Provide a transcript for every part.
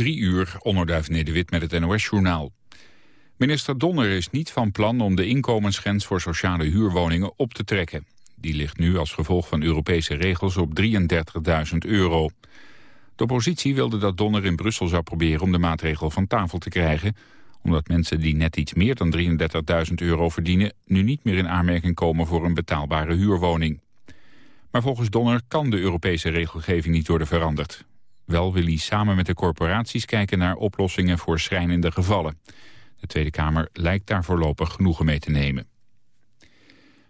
Drie uur, onderduif Nederwit met het NOS-journaal. Minister Donner is niet van plan om de inkomensgrens voor sociale huurwoningen op te trekken. Die ligt nu als gevolg van Europese regels op 33.000 euro. De oppositie wilde dat Donner in Brussel zou proberen om de maatregel van tafel te krijgen omdat mensen die net iets meer dan 33.000 euro verdienen... nu niet meer in aanmerking komen voor een betaalbare huurwoning. Maar volgens Donner kan de Europese regelgeving niet worden veranderd. Wel wil hij samen met de corporaties kijken naar oplossingen voor schrijnende gevallen. De Tweede Kamer lijkt daar voorlopig genoegen mee te nemen.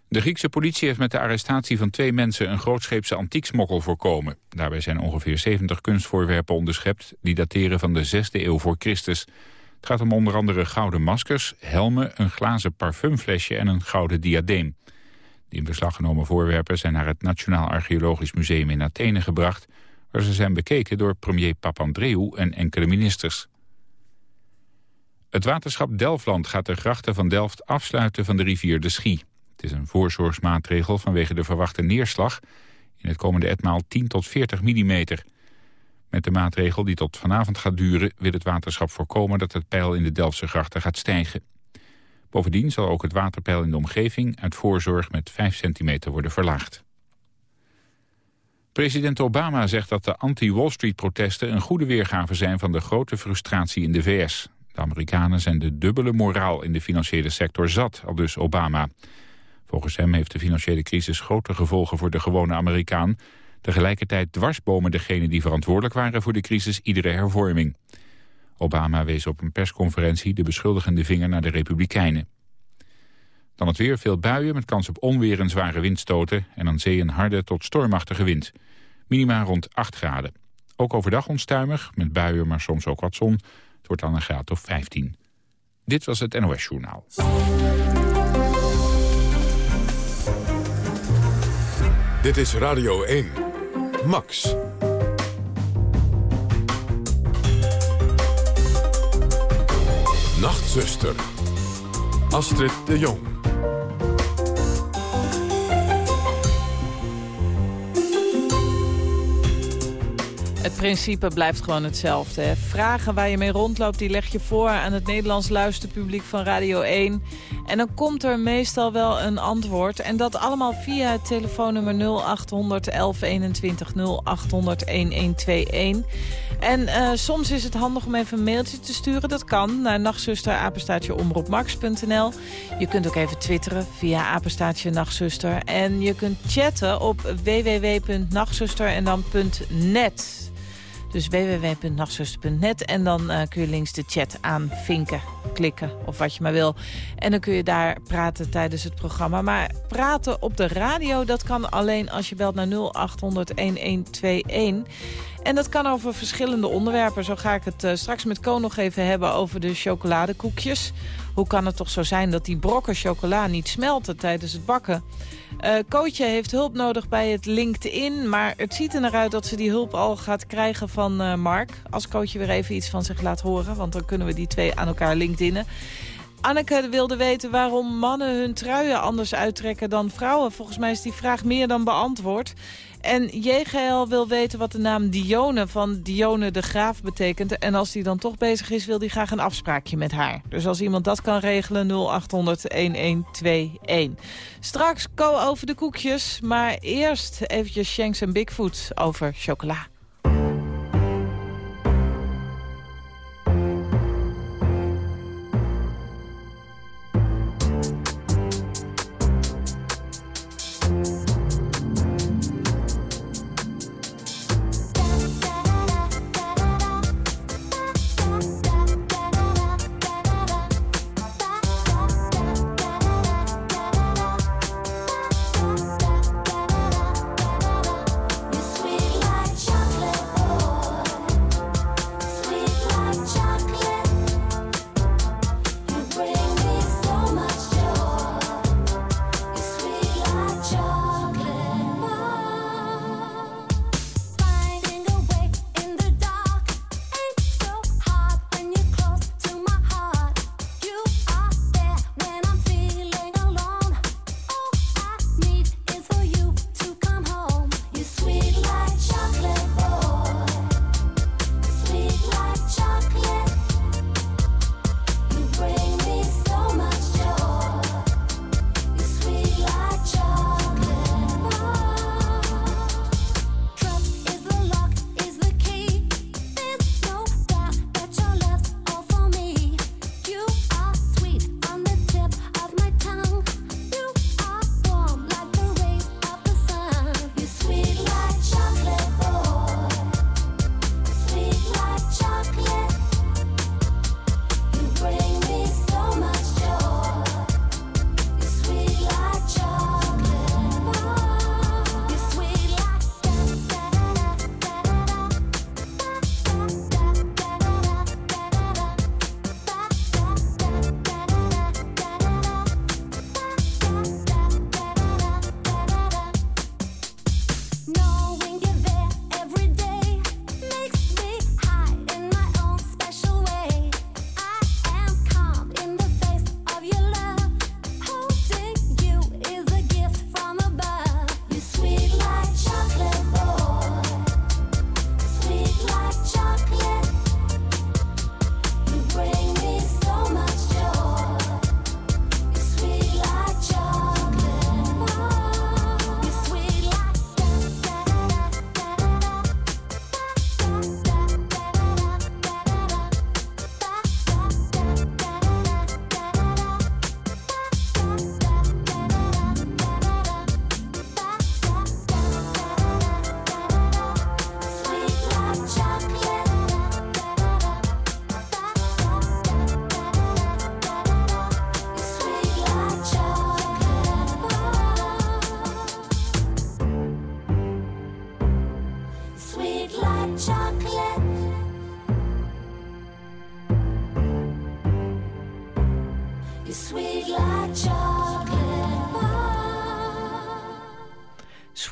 De Griekse politie heeft met de arrestatie van twee mensen een grootscheepse antieksmokkel voorkomen. Daarbij zijn ongeveer 70 kunstvoorwerpen onderschept die dateren van de 6e eeuw voor Christus. Het gaat om onder andere gouden maskers, helmen, een glazen parfumflesje en een gouden diadeem. De in beslag genomen voorwerpen zijn naar het Nationaal Archeologisch Museum in Athene gebracht... waar ze zijn bekeken door premier Papandreou en enkele ministers. Het waterschap Delfland gaat de grachten van Delft afsluiten van de rivier de Schie. Het is een voorzorgsmaatregel vanwege de verwachte neerslag... in het komende etmaal 10 tot 40 millimeter. Met de maatregel die tot vanavond gaat duren... wil het waterschap voorkomen dat het peil in de Delftse grachten gaat stijgen. Bovendien zal ook het waterpeil in de omgeving uit voorzorg met 5 centimeter worden verlaagd. President Obama zegt dat de anti-Wall Street-protesten een goede weergave zijn van de grote frustratie in de VS. De Amerikanen zijn de dubbele moraal in de financiële sector zat, al dus Obama. Volgens hem heeft de financiële crisis grote gevolgen voor de gewone Amerikaan. Tegelijkertijd dwarsbomen degenen die verantwoordelijk waren voor de crisis iedere hervorming. Obama wees op een persconferentie de beschuldigende vinger naar de Republikeinen. Dan het weer, veel buien met kans op onweer en zware windstoten... en aan zee een harde tot stormachtige wind. Minima rond 8 graden. Ook overdag onstuimig, met buien, maar soms ook wat zon. Het wordt dan een graad of 15. Dit was het NOS Journaal. Dit is Radio 1. Max. Nachtzuster. Astrid de Jong. Het principe blijft gewoon hetzelfde. Vragen waar je mee rondloopt, die leg je voor aan het Nederlands luisterpubliek van Radio 1. En dan komt er meestal wel een antwoord. En dat allemaal via het telefoonnummer 0800 1121 0800 1121. En uh, soms is het handig om even een mailtje te sturen. Dat kan naar nachtzusterapenstaatjeomroepmax.nl. Je kunt ook even twitteren via apenstaatje nachtzuster. En je kunt chatten op www.nachtzuster en dan .net. Dus www.nachtzuster.net en dan uh, kun je links de chat aanvinken, klikken of wat je maar wil. En dan kun je daar praten tijdens het programma. Maar praten op de radio, dat kan alleen als je belt naar 0800 1121. En dat kan over verschillende onderwerpen. Zo ga ik het uh, straks met Ko nog even hebben over de chocoladekoekjes. Hoe kan het toch zo zijn dat die brokken chocola niet smelten tijdens het bakken? Uh, Kootje heeft hulp nodig bij het LinkedIn. Maar het ziet er naar uit dat ze die hulp al gaat krijgen van uh, Mark. Als Kootje weer even iets van zich laat horen. Want dan kunnen we die twee aan elkaar LinkedInnen. Anneke wilde weten waarom mannen hun truien anders uittrekken dan vrouwen. Volgens mij is die vraag meer dan beantwoord. En JGL wil weten wat de naam Dione van Dione de Graaf betekent. En als die dan toch bezig is, wil hij graag een afspraakje met haar. Dus als iemand dat kan regelen, 0800-1121. Straks ko over de koekjes, maar eerst eventjes Shanks en Bigfoot over chocola.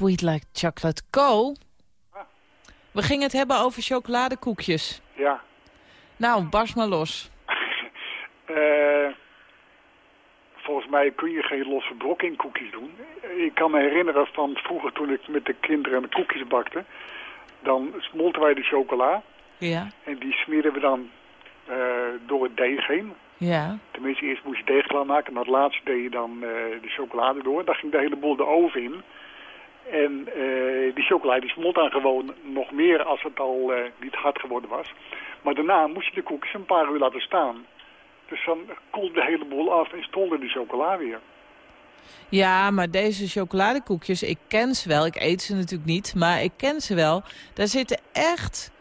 Sweet Like Chocolate. Co, we gingen het hebben over chocoladekoekjes. Ja. Nou, barst maar los. Eh, volgens mij kun je geen losse brok in koekjes doen. Ik kan me herinneren van vroeger toen ik met de kinderen de koekjes bakte. Dan smolten wij de chocola. Ja, En die smeren we dan eh, door het deeg heen. ja. Tenminste, eerst moest je deeg klaarmaken. En dat laatste deed je dan eh, de chocolade door. Dan ging de hele boel de oven in. En eh, die chocolade die smolt dan gewoon nog meer als het al eh, niet hard geworden was. Maar daarna moest je de koekjes een paar uur laten staan. Dus dan koelde de hele boel af en stolde de chocola weer. Ja, maar deze chocoladekoekjes, ik ken ze wel. Ik eet ze natuurlijk niet, maar ik ken ze wel. Daar zitten echt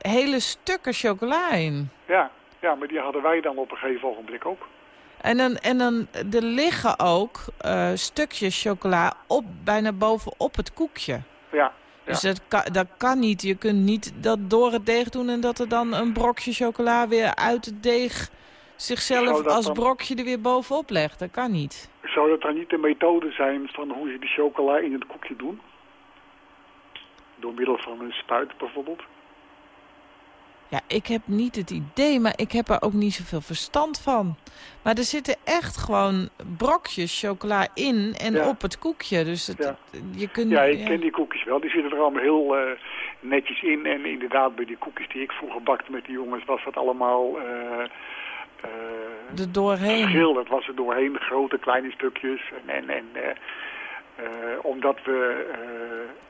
hele stukken chocola in. Ja, ja, maar die hadden wij dan op een gegeven ogenblik ook. En dan, en dan er liggen ook eh, stukjes chocola op, bijna bovenop het koekje. Ja, Dus dat kan, dat kan niet. Je kunt niet dat door het deeg doen en dat er dan een brokje chocola weer uit het deeg zichzelf als dan- brokje er weer bovenop legt. Dat kan niet. zou dat dan niet de methode zijn van hoe ze die chocola in het koekje doen? Door middel van een spuit bijvoorbeeld? Ja, ik heb niet het idee, maar ik heb er ook niet zoveel verstand van. Maar er zitten echt gewoon brokjes chocola in en Ja. op het koekje. Dus het, Ja. je kunt... Ja, ik ken die koekjes wel. Die zitten er allemaal heel eh, netjes in. En inderdaad, bij die koekjes die ik vroeger bakte met die jongens, was dat allemaal eh, er doorheen. verschil. Dat was er doorheen, grote, kleine stukjes. En, en, en omdat we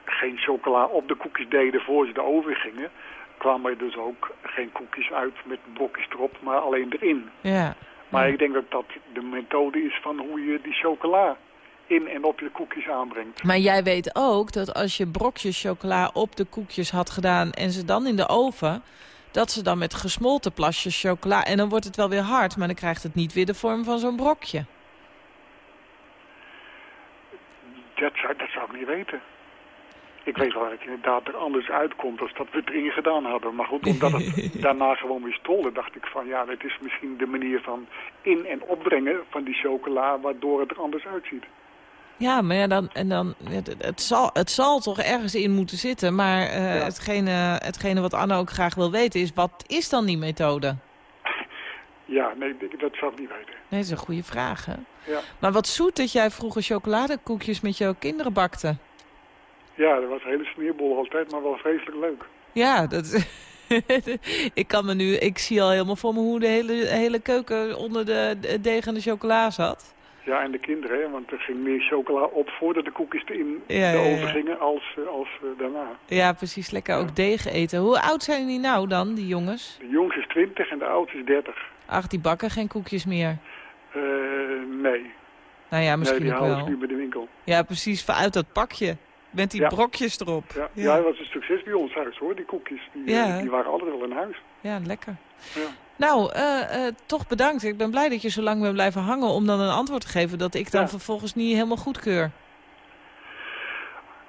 geen chocola op de koekjes deden voor ze de oven gingen, kwamen er dus ook geen koekjes uit met brokjes erop, maar alleen erin. Ja. Maar Ja. ik denk dat dat de methode is van hoe je die chocola in en op je koekjes aanbrengt. Maar jij weet ook dat als je brokjes chocola op de koekjes had gedaan... en ze dan in de oven, dat ze dan met gesmolten plasjes chocola... en dan wordt het wel weer hard, maar dan krijgt het niet weer de vorm van zo'n brokje. Dat zou, dat zou ik niet weten. Ik weet wel dat het inderdaad er anders uitkomt als dat we het erin gedaan hadden. Maar goed, omdat het daarna gewoon weer stolde, dacht ik van ja, het is misschien de manier van in- en opbrengen van die chocola, waardoor het er anders uitziet. Ja, maar ja, dan, en dan, het, het, zal, het zal toch ergens in moeten zitten. Maar eh, Ja. hetgene, hetgene wat Anne ook graag wil weten is... wat is dan die methode? Ja, nee, dat zou ik niet weten. Nee, dat is een goede vraag, hè? Ja, Maar wat zoet dat jij vroeger chocoladekoekjes met jouw kinderen bakte. Ja dat was een hele smeerbol altijd, maar wel vreselijk leuk. Ja, dat ik kan me nu, ik zie al helemaal voor me hoe de hele, hele keuken onder de, de deeg en de chocola zat. Ja, en de kinderen, hè, want er ging meer chocola op voordat de koekjes erin Ja, de oven gingen als, eh, als eh, daarna. Ja, precies. Lekker ook deeg eten. Hoe oud zijn die nou dan, die jongens? De jongste is 20 en de oudste is 30. Ach, die bakken geen koekjes meer. Eh, nee, Nou ja, nee misschien die ook wel. nu bij de winkel. Ja, precies. Uit dat pakje. Met die Ja. brokjes erop. Ja, Ja. ja. dat was een succes bij ons thuis hoor, die koekjes. Die, eh, Ja. die waren altijd wel in huis. Ja, lekker. Ja. Nou, eh, eh, toch bedankt. Ik ben blij dat je zo lang bent blijven hangen om dan een antwoord te geven dat ik dan Ja. vervolgens niet helemaal goedkeur.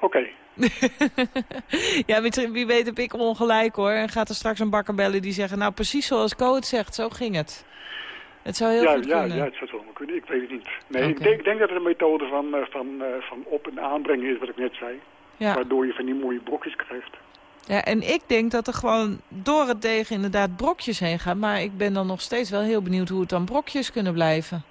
Oké, ja, wie, wie weet heb ik ongelijk hoor. En gaat er straks een bakker bellen die zeggen, nou precies zoals Co het zegt, zo ging het. Het zou heel ja, goed ja, kunnen. ja, het zou zomaar kunnen. Ik weet het niet. Nee, ik, denk, ik denk dat het een methode van, eh, van, eh, van op- en aanbrengen is, wat ik net zei. ja. Waardoor je van die mooie brokjes krijgt. ja, en ik denk dat er gewoon door het deeg inderdaad brokjes heen gaan. Maar ik ben dan nog steeds wel heel benieuwd hoe het dan brokjes kunnen blijven.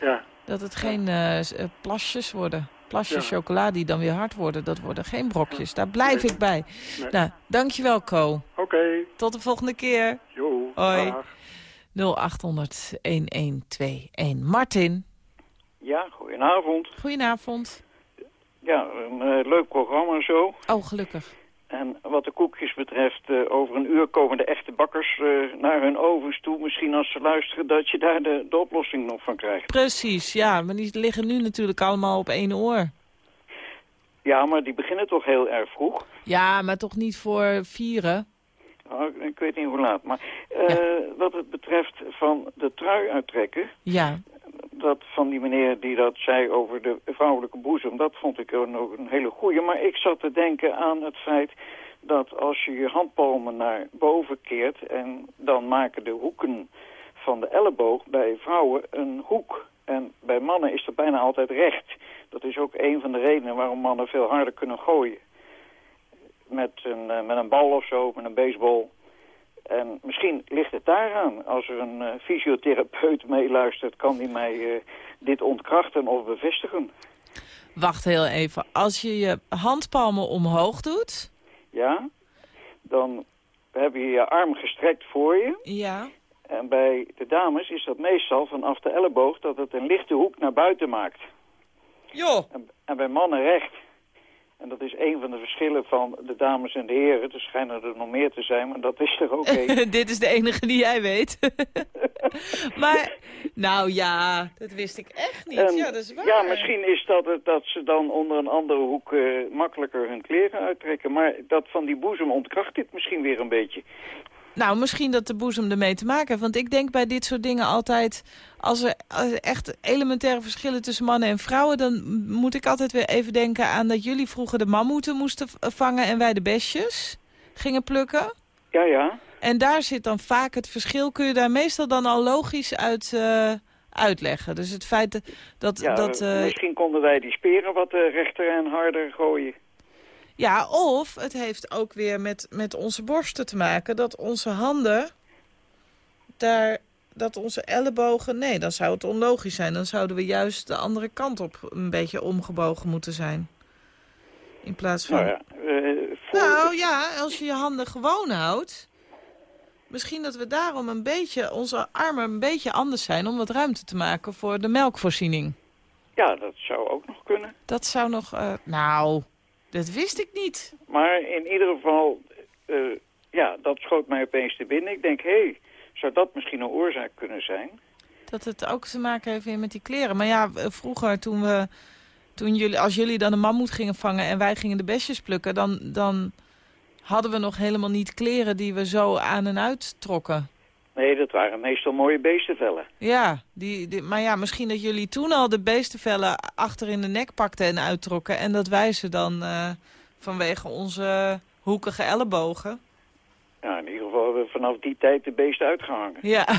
Ja, Dat het geen eh, plasjes worden. Plasjes Ja. chocola die dan weer hard worden. Dat worden geen brokjes. Daar blijf Nee. ik bij. Nee. Nou, dankjewel Co. oké. Tot de volgende keer. Jo, Hoi. dag. 0800 1121. Martin, Ja, goedenavond. goedenavond. Ja, een eh, leuk programma zo. Oh, gelukkig. En wat de koekjes betreft, eh, over een uur komen de echte bakkers eh, naar hun ovens toe. Misschien als ze luisteren dat je daar de, de oplossing nog van krijgt. Precies, ja. Maar die liggen nu natuurlijk allemaal op één oor. Ja, maar die beginnen toch heel erg vroeg. Ja, maar toch niet voor vieren? Nou, ik- weet niet hoe laat. Maar eh, wat het betreft van de trui uittrekken... Ja. dat van die meneer die dat zei over de vrouwelijke boezem, dat vond ik ook nog een hele goeie. Maar ik zat te denken aan het feit dat als je je handpalmen naar boven keert en dan maken de hoeken van de elleboog bij vrouwen een hoek En bij mannen is dat bijna altijd recht. Dat is ook een van de redenen waarom mannen veel harder kunnen gooien. Met een, eh, met een bal of zo, met een baseball. En misschien ligt het daaraan. Als er een uh, fysiotherapeut meeluistert, kan die mij uh, dit ontkrachten of bevestigen. Wacht heel even. Als je je handpalmen omhoog doet... Ja, dan heb je je arm gestrekt voor je. Ja. En bij de dames is dat meestal vanaf de elleboog dat het een lichte hoek naar buiten maakt. Jo. En, en bij mannen recht. En dat is een van de verschillen van de dames en de heren. Er schijnen er nog meer te zijn, maar dat is er ook één. Dit is de enige die jij weet. maar, nou ja, dat wist ik echt niet. En, ja, dat is waar. Ja, misschien is dat het dat ze dan onder een andere hoek uh, makkelijker hun kleren uittrekken. Maar dat van die boezem ontkracht dit misschien weer een beetje. Nou, misschien dat de boezem ermee te maken heeft. Want ik denk bij dit soort dingen altijd... Als er, als er echt elementaire verschillen tussen mannen en vrouwen... dan moet ik altijd weer even denken aan dat jullie vroeger de mammoeten moesten vangen... en wij de besjes gingen plukken. Ja, ja. En daar zit dan vaak het verschil. Kun je daar meestal dan al logisch uit uh, uitleggen? Dus het feit dat... dat, ja, dat uh, misschien konden wij die speren wat uh, rechter en harder gooien. Ja, of het heeft ook weer met, met onze borsten te maken. Dat onze handen, daar, dat onze ellebogen... Nee, dan zou het onlogisch zijn. Dan zouden we juist de andere kant op een beetje omgebogen moeten zijn. In plaats van... Nou ja, uh, voor... nou, ja als je je handen gewoon houdt... Misschien dat we daarom een beetje, onze armen een beetje anders zijn... om wat ruimte te maken voor de melkvoorziening. Ja, dat zou ook nog kunnen. Dat zou nog... Uh, nou... Dat wist ik niet. Maar in ieder geval, uh, ja, dat schoot mij opeens te binnen. Ik denk, hé, hey, zou dat misschien een oorzaak kunnen zijn? Dat het ook te maken heeft weer met die kleren. Maar ja, vroeger toen we, toen jullie, als jullie dan een mammoet gingen vangen en wij gingen de besjes plukken, dan, dan hadden we nog helemaal niet kleren die we zo aan en uit trokken. Nee, dat waren meestal mooie beestenvellen. Ja, die, die, maar ja, misschien dat jullie toen al de beestenvellen achter in de nek pakten en uittrokken... en dat wij ze dan uh, vanwege onze hoekige ellebogen... Ja, in ieder geval hebben we vanaf die tijd de beesten uitgehangen. Ja.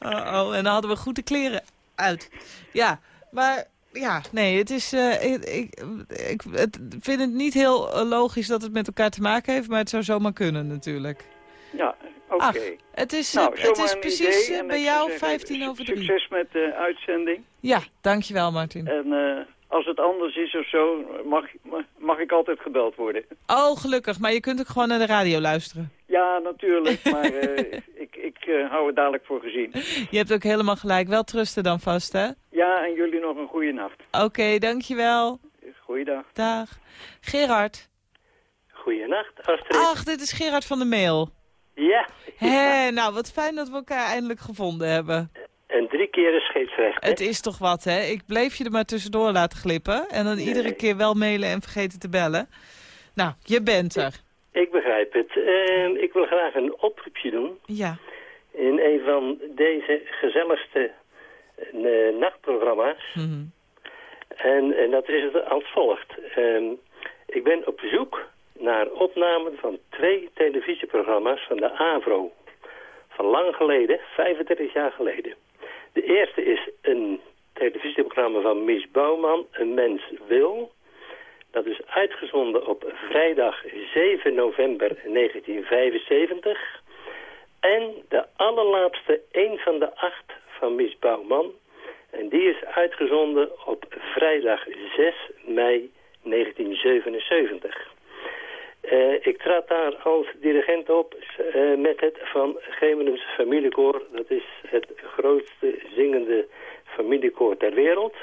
oh, oh, en dan hadden we goede kleren uit. Ja, maar ja, nee, het is, uh, ik, ik, ik het, vind het niet heel logisch dat het met elkaar te maken heeft, maar het zou zomaar kunnen natuurlijk. Ja, oké. Okay. Het is, nou, het is precies idee, bij jou 15 over 3. Succes met de uitzending. Ja, dankjewel Martin. En uh, als het anders is of zo, mag, mag ik altijd gebeld worden. Oh, gelukkig. Maar je kunt ook gewoon naar de radio luisteren. Ja, natuurlijk. Maar uh, ik, ik uh, hou het dadelijk voor gezien. Je hebt ook helemaal gelijk. Wel trusten dan vast, hè? Ja, en jullie nog een goede nacht. Oké, okay, dankjewel. Goeiedag. Dag. Gerard. Goeienacht, Astrid. Ach, dit is Gerard van de Mail. Ja. Hé, nou, wat fijn dat we elkaar eindelijk gevonden hebben. En drie keer is scheepsrecht, Het is toch wat, hè? Ik bleef je er maar tussendoor laten glippen. En dan nee. iedere keer wel mailen en vergeten te bellen. Nou, je bent er. Ik, begrijp het. Uh, ik wil graag een oproepje doen. Ja. In een van deze gezelligste uh, nachtprogramma's. Mm -hmm. en, en, dat is het als volgt. Uh, ik ben op zoek naar opnamen van twee televisieprogramma's van de AVRO. Van lang geleden, 35 jaar geleden. De eerste is een televisieprogramma van Mies Bouwman, Een Mens Wil. Dat is uitgezonden op vrijdag 7 november 1975. En de allerlaatste, een van de acht van Mies Bouwman. En die is uitgezonden op vrijdag 6 mei 1977. Uh, ik trad daar als dirigent op uh, met het Van Gemenens Familiekoor. Dat is het grootste zingende familiekoor ter wereld.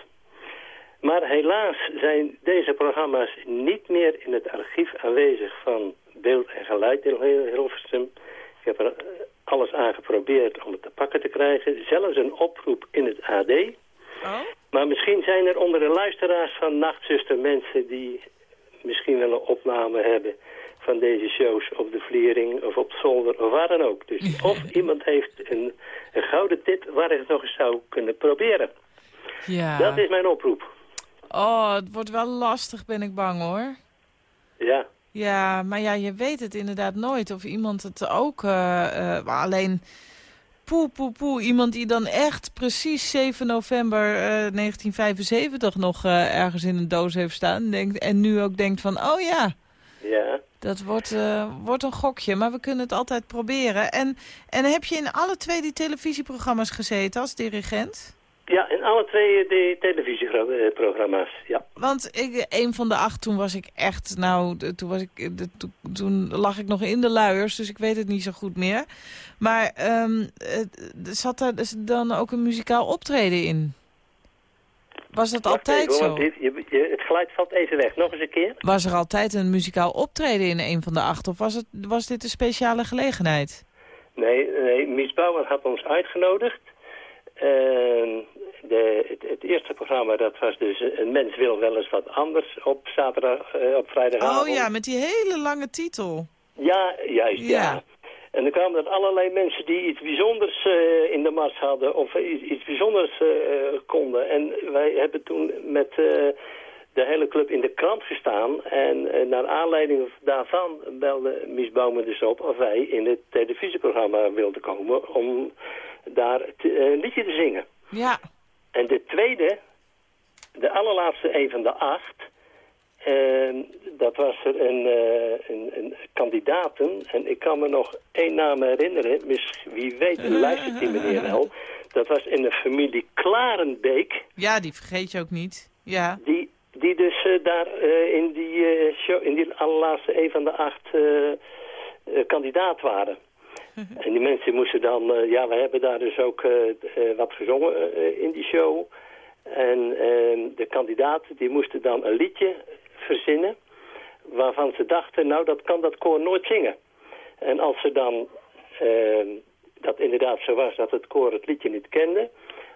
Maar helaas zijn deze programma's niet meer in het archief aanwezig van beeld en geluid in Hilversum. Ik heb er alles aan geprobeerd om het te pakken te krijgen. Zelfs een oproep in het AD. Oh? Maar misschien zijn er onder de luisteraars van Nachtzuster mensen die misschien wel een opname hebben van deze shows op de Vliering of op zolder of waar dan ook. Dus of iemand heeft een, een gouden tip waar ik het nog eens zou kunnen proberen. Ja. Dat is mijn oproep. Oh, het wordt wel lastig, ben ik bang hoor. Ja. Ja, maar ja, je weet het inderdaad nooit of iemand het ook... Uh, uh, alleen, poe, poe, poe. Iemand die dan echt precies 7 november uh, 1975 nog uh, ergens in een doos heeft staan. Denkt, en nu ook denkt van, oh ja, Ja. dat wordt, wordt een gokje. Maar we kunnen het altijd proberen. En, en heb je in alle twee die televisieprogramma's gezeten als dirigent? Ja, in alle twee de televisieprogramma's, ja. Want ik, een van de acht, toen was ik echt, nou, de- toen, was ik, de, to- toen lag ik nog in de luiers, dus ik weet het niet zo goed meer. Maar ehm, eh, zat er dus dan ook een muzikaal optreden in? Was dat Wacht altijd even, zo? je, je- het geluid valt even weg. Nog eens een keer. Was er altijd een muzikaal optreden in een van de acht? Of was, het, was dit een speciale gelegenheid? Nee, nee, Mies Bouwer had ons uitgenodigd. Ehm, de, het, het eerste programma, dat was dus eh, Een mens wil wel eens wat anders op zaterdag, eh, op vrijdagavond. Oh ja, met die hele lange titel. Ja, juist, ja. Ja. En dan kwamen er allerlei mensen die iets bijzonders eh, in de mars hadden of iets, iets bijzonders konden. En wij hebben toen met de hele club in de krant gestaan. En naar aanleiding daarvan belde Mies Bouwman dus op of wij in het televisieprogramma wilden komen om daar een liedje te zingen. Ja. En de tweede, de allerlaatste een van de acht, eh, dat was er een, eh, een, een kandidaten. En ik kan me nog één naam herinneren, mis, wie weet luistert die meneer wel. Dat was in de familie Klarenbeek, ja, die vergeet je ook niet. Ja. die, die dus eh, daar eh, in, die, show, in die allerlaatste een van de acht kandidaat waren. En die mensen moesten dan, eh, ja, we hebben daar dus ook eh, eh, wat gezongen in die show. En eh, de kandidaten die moesten dan een liedje verzinnen waarvan ze dachten, nou dat kan dat koor nooit zingen. En als ze dan, eh, dat inderdaad zo was dat het koor het liedje niet kende,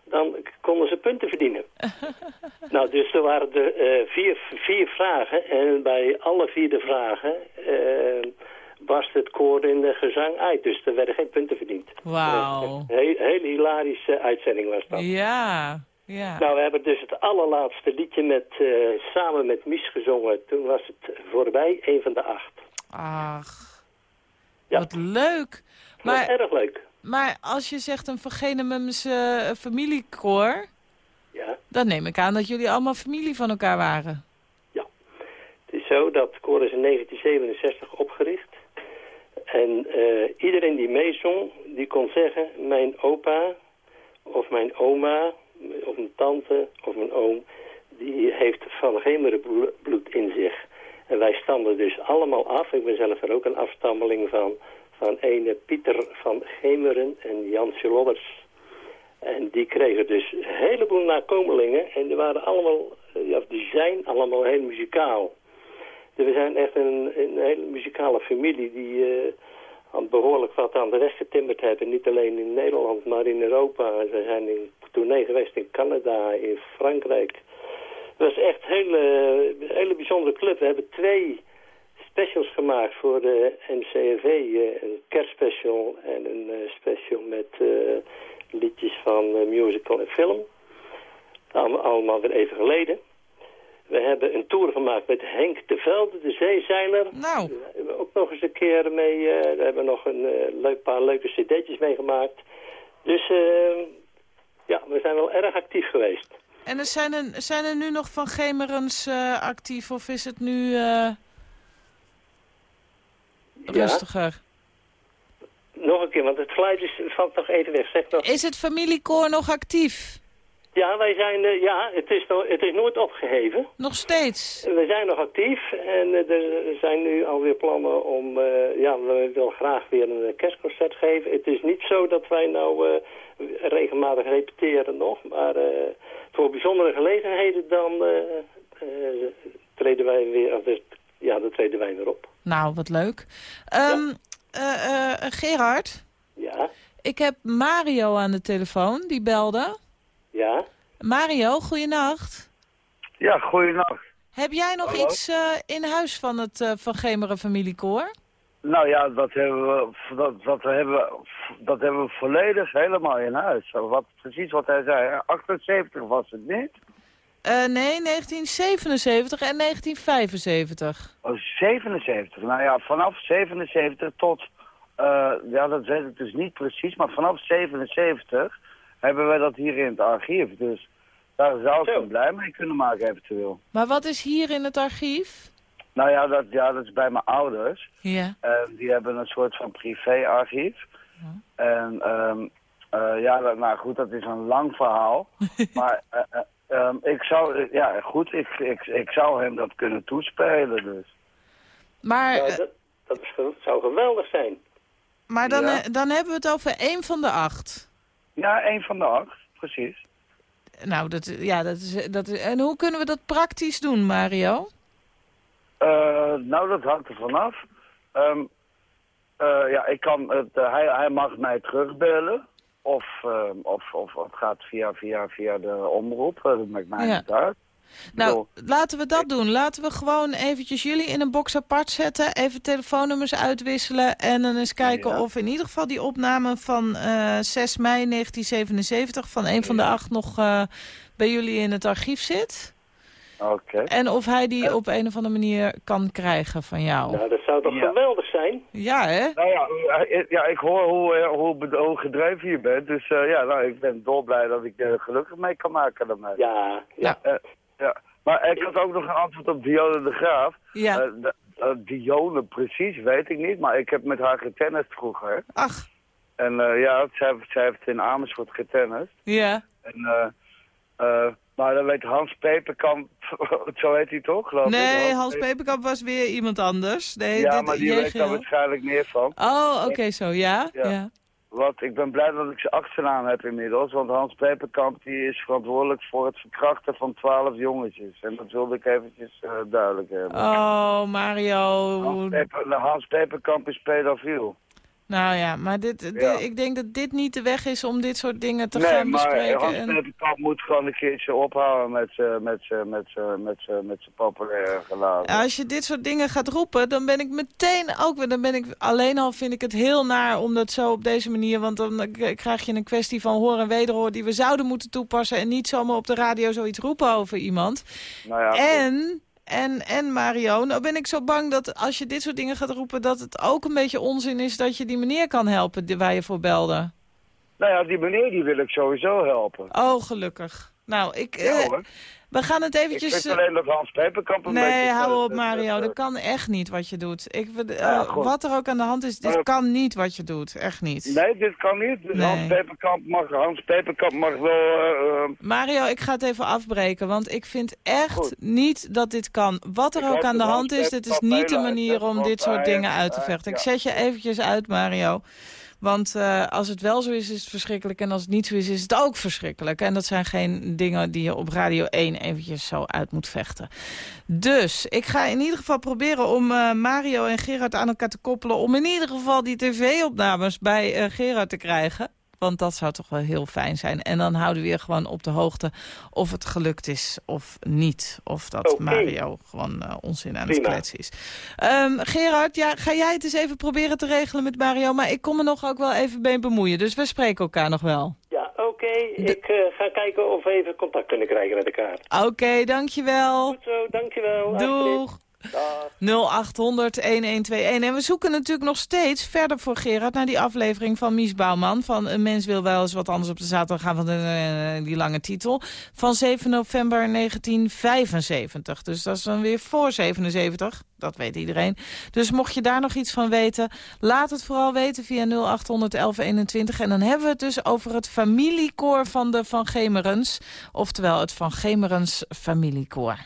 dan konden ze punten verdienen. nou, dus er waren er eh, vier, vier vragen en bij alle vier de vragen eh, barst het koor in de gezang uit. Dus er werden geen punten verdiend. Wauw. Een heel, hele hilarische uitzending was dat. Ja. Ja. Nou, we hebben dus het allerlaatste liedje met, eh, samen met Mies gezongen. Toen was het voorbij, een van de acht. Ach. Ja. Wat leuk. Maar, erg leuk. maar als je zegt een Vergenemumse uh, familiekoor... Ja. dan neem ik aan dat jullie allemaal familie van elkaar waren. Het is zo dat het koor is in 1967 opgericht. En eh, iedereen die meezong, die kon zeggen... mijn opa of mijn oma of mijn tante of mijn oom... die heeft van bloed in zich. En wij stammen dus allemaal af. Ik ben zelf er ook een afstammeling van... van ene Pieter van Gemeren en Jansje Lobbers. En die kregen dus een heleboel nakomelingen. En die waren allemaal, eh, ja, die zijn allemaal heel muzikaal. Dus we zijn echt een, een hele muzikale familie die eh, behoorlijk wat aan de weg getimmerd hebben. Niet alleen in Nederland, maar in Europa. We zijn in tournee geweest in Canada, in Frankrijk. Het was echt een hele, hele bijzondere club. We hebben twee specials gemaakt voor de NCRV. eh, een kerstspecial en een eh, special met eh, liedjes van eh, musical en film. Allemaal weer even geleden. We hebben een tour gemaakt met Henk de Velde, de zeezeiler. Nou, Daar hebben we ook nog eens een keer mee. eh, daar hebben we nog een eh, leuk paar leuke cd'tjes meegemaakt. Dus eh, ja, we zijn wel erg actief geweest. en er zijn, er, zijn er nu nog van Gemerens eh, actief of is het nu rustiger? Nog een keer, want het geluid is, valt nog even weg. Zeg nog. Is het familiekoor nog actief? Ja, wij zijn, eh, ja, het is, het is nooit opgeheven. Nog steeds? We zijn nog actief en eh, er zijn nu alweer plannen om, eh, ja, we willen graag weer een kerstconcert geven. Het is niet zo dat wij nou regelmatig repeteren nog, maar voor bijzondere gelegenheden dan treden wij weer, dus, ja, dan treden wij weer op. Nou, wat leuk. Ehm, eh, eh, Gerard, Ja, ik heb Mario aan de telefoon, die belde. Ja. Mario, goeienacht. Ja, goeienacht. Heb jij nog Hallo? iets eh, in huis van het eh, Van Gemeren familiekoor? Nou ja, dat hebben we, dat, dat hebben we, dat hebben we volledig helemaal in huis. Wat, precies wat hij zei. hè. 78 was het niet? Eh, nee, 1977 en 1975. Oh, 77. Nou ja, vanaf 77 tot ja, dat weet ik dus niet precies, maar vanaf 77 hebben wij dat hier in het archief. Dus daar zou ik Zo. hem blij mee kunnen maken eventueel. Maar wat is hier in het archief? Nou ja, dat, ja, dat is bij mijn ouders. Ja. En die hebben een soort van privéarchief. En ehm, eh, ja, dat, nou goed, dat is een lang verhaal. maar eh, eh, ehm, ik zou, ja goed, ik, ik, ik zou hem dat kunnen toespelen dus. Maar, dat, dat zou geweldig zijn. maar dan, ja. dan hebben we het over één van de acht. Ja, een van de acht, precies. Nou, dat, ja, dat is, dat is, en hoe kunnen we dat praktisch doen, Mario? Eh, nou, dat hangt er vanaf. Eh, ja, ik kan het, eh, hij, hij mag mij terugbellen. Of, ehm, of, of het gaat via, via, via de omroep. Dat maakt mij Ja. niet uit. Nou, bedoel- laten we dat doen. Laten we gewoon eventjes jullie in een box apart zetten. Even telefoonnummers uitwisselen. En dan eens kijken Ja. of in ieder geval die opname van eh 6 mei 1977... van een van de acht nog eh, bij jullie in het archief zit. Oké. En of hij die op een of andere manier kan krijgen van jou. Nou, dat zou toch Ja. geweldig zijn? Ja, hè? Nou ja, eh, ja, ik hoor hoe, hoe, gedreven je bent. Dus eh, ja, nou, ik ben dolblij dat ik er gelukkig mee kan maken daarmee. Ja, ja. Eh, ja. Maar ik had ook nog een antwoord op Dionne de Graaf. Ja. Eh, de- eh, Dionne precies, weet ik niet. Maar ik heb met haar getennist vroeger. Ach, En eh, ja, zij, zij heeft in Amersfoort getennist. ja. En, maar dan weet Hans Peperkamp, zo heet hij toch, geloof ik? Nee, Hans Peperkamp was weer iemand anders. Nee, Ja, dit- maar die weet daar waarschijnlijk meer van. Oh, oké, zo, ja? Ja. ja. Want ik ben blij dat ik zijn achternaam heb inmiddels. Want Hans Peperkamp die is verantwoordelijk voor het verkrachten van twaalf jongetjes. En dat wilde ik eventjes eh, duidelijk hebben. Oh, Mario. Hans, Peper, Hans Peperkamp is pedofiel. Nou ja, maar dit, dit- Ja. ik denk dat dit niet de weg is om dit soort dingen te nee, gaan maar bespreken. Hans En- Peperkamp moet gewoon een keertje ophouden met zijn met met met z'n- met z'n populaire gelaten. Als je dit soort dingen gaat roepen, dan ben ik meteen ook weer... Dan ben ik alleen al vind ik het heel naar om dat zo op deze manier... want dan krijg je een kwestie van hoor en wederhoor... die we zouden moeten toepassen en niet zomaar op de radio zoiets roepen over iemand. nou ja. En, en, en Mario, nou ben ik zo bang dat als je dit soort dingen gaat roepen... dat het ook een beetje onzin is dat je die meneer kan helpen die- waar je voor belde. nou ja, die meneer die wil ik sowieso helpen. Oh, gelukkig. Nou, ik, Ja, eh. We gaan het Ik eventjes... vind alleen dat Hans Peperkamp een Nee, beetje... hou op eh, Mario. eh, Dat kan echt niet wat je doet. Ik, eh, Ja, wat er ook aan de hand is, dit Maar- kan niet wat je doet. Echt niet. Nee, dit kan niet. Dus Nee. Hans Peperkamp mag, Hans Peperkamp mag wel... eh, eh, Mario, ik ga het even afbreken, want ik vind echt Goed. niet dat dit kan. Wat er Ik ook aan de hand is, dit is niet de manier om dit soort dingen uit te vechten. Ik zet je eventjes uit, Mario. Want eh, als het wel zo is, is het verschrikkelijk. En als het niet zo is, is het ook verschrikkelijk. En dat zijn geen dingen die je op Radio 1 eventjes zo uit moet vechten. Dus ik ga in ieder geval proberen om eh, Mario en Gerard aan elkaar te koppelen... om in ieder geval die tv-opnames bij eh, Gerard te krijgen. Want dat zou toch wel heel fijn zijn. En dan houden we je gewoon op de hoogte of het gelukt is of niet. Of dat. Mario gewoon eh, onzin aan het kletsen is. Ehm, Gerard, ja, ga jij het eens even proberen te regelen met Mario? Maar ik kom me nog ook wel even mee bemoeien. Dus we spreken elkaar nog wel. Ja, oké. Ik eh, ga kijken of we even contact kunnen krijgen met elkaar. Oké, dankjewel. Goed zo, dankjewel. Doeg. Astrid. Dag. 0800-1121. En we zoeken natuurlijk nog steeds verder voor Gerard... naar die aflevering van Mies Bouwman... van Een mens wil wel eens wat anders op de zaterdag gaan... van eh, die lange titel... van 7 november 1975. Dus dat is dan weer voor 77. Dat weet iedereen. Dus mocht je daar nog iets van weten... laat het vooral weten via 0800-1121. En dan hebben we het dus over het familiekoor van de Van Gemerens. Oftewel het Van Gemerens familiekoor.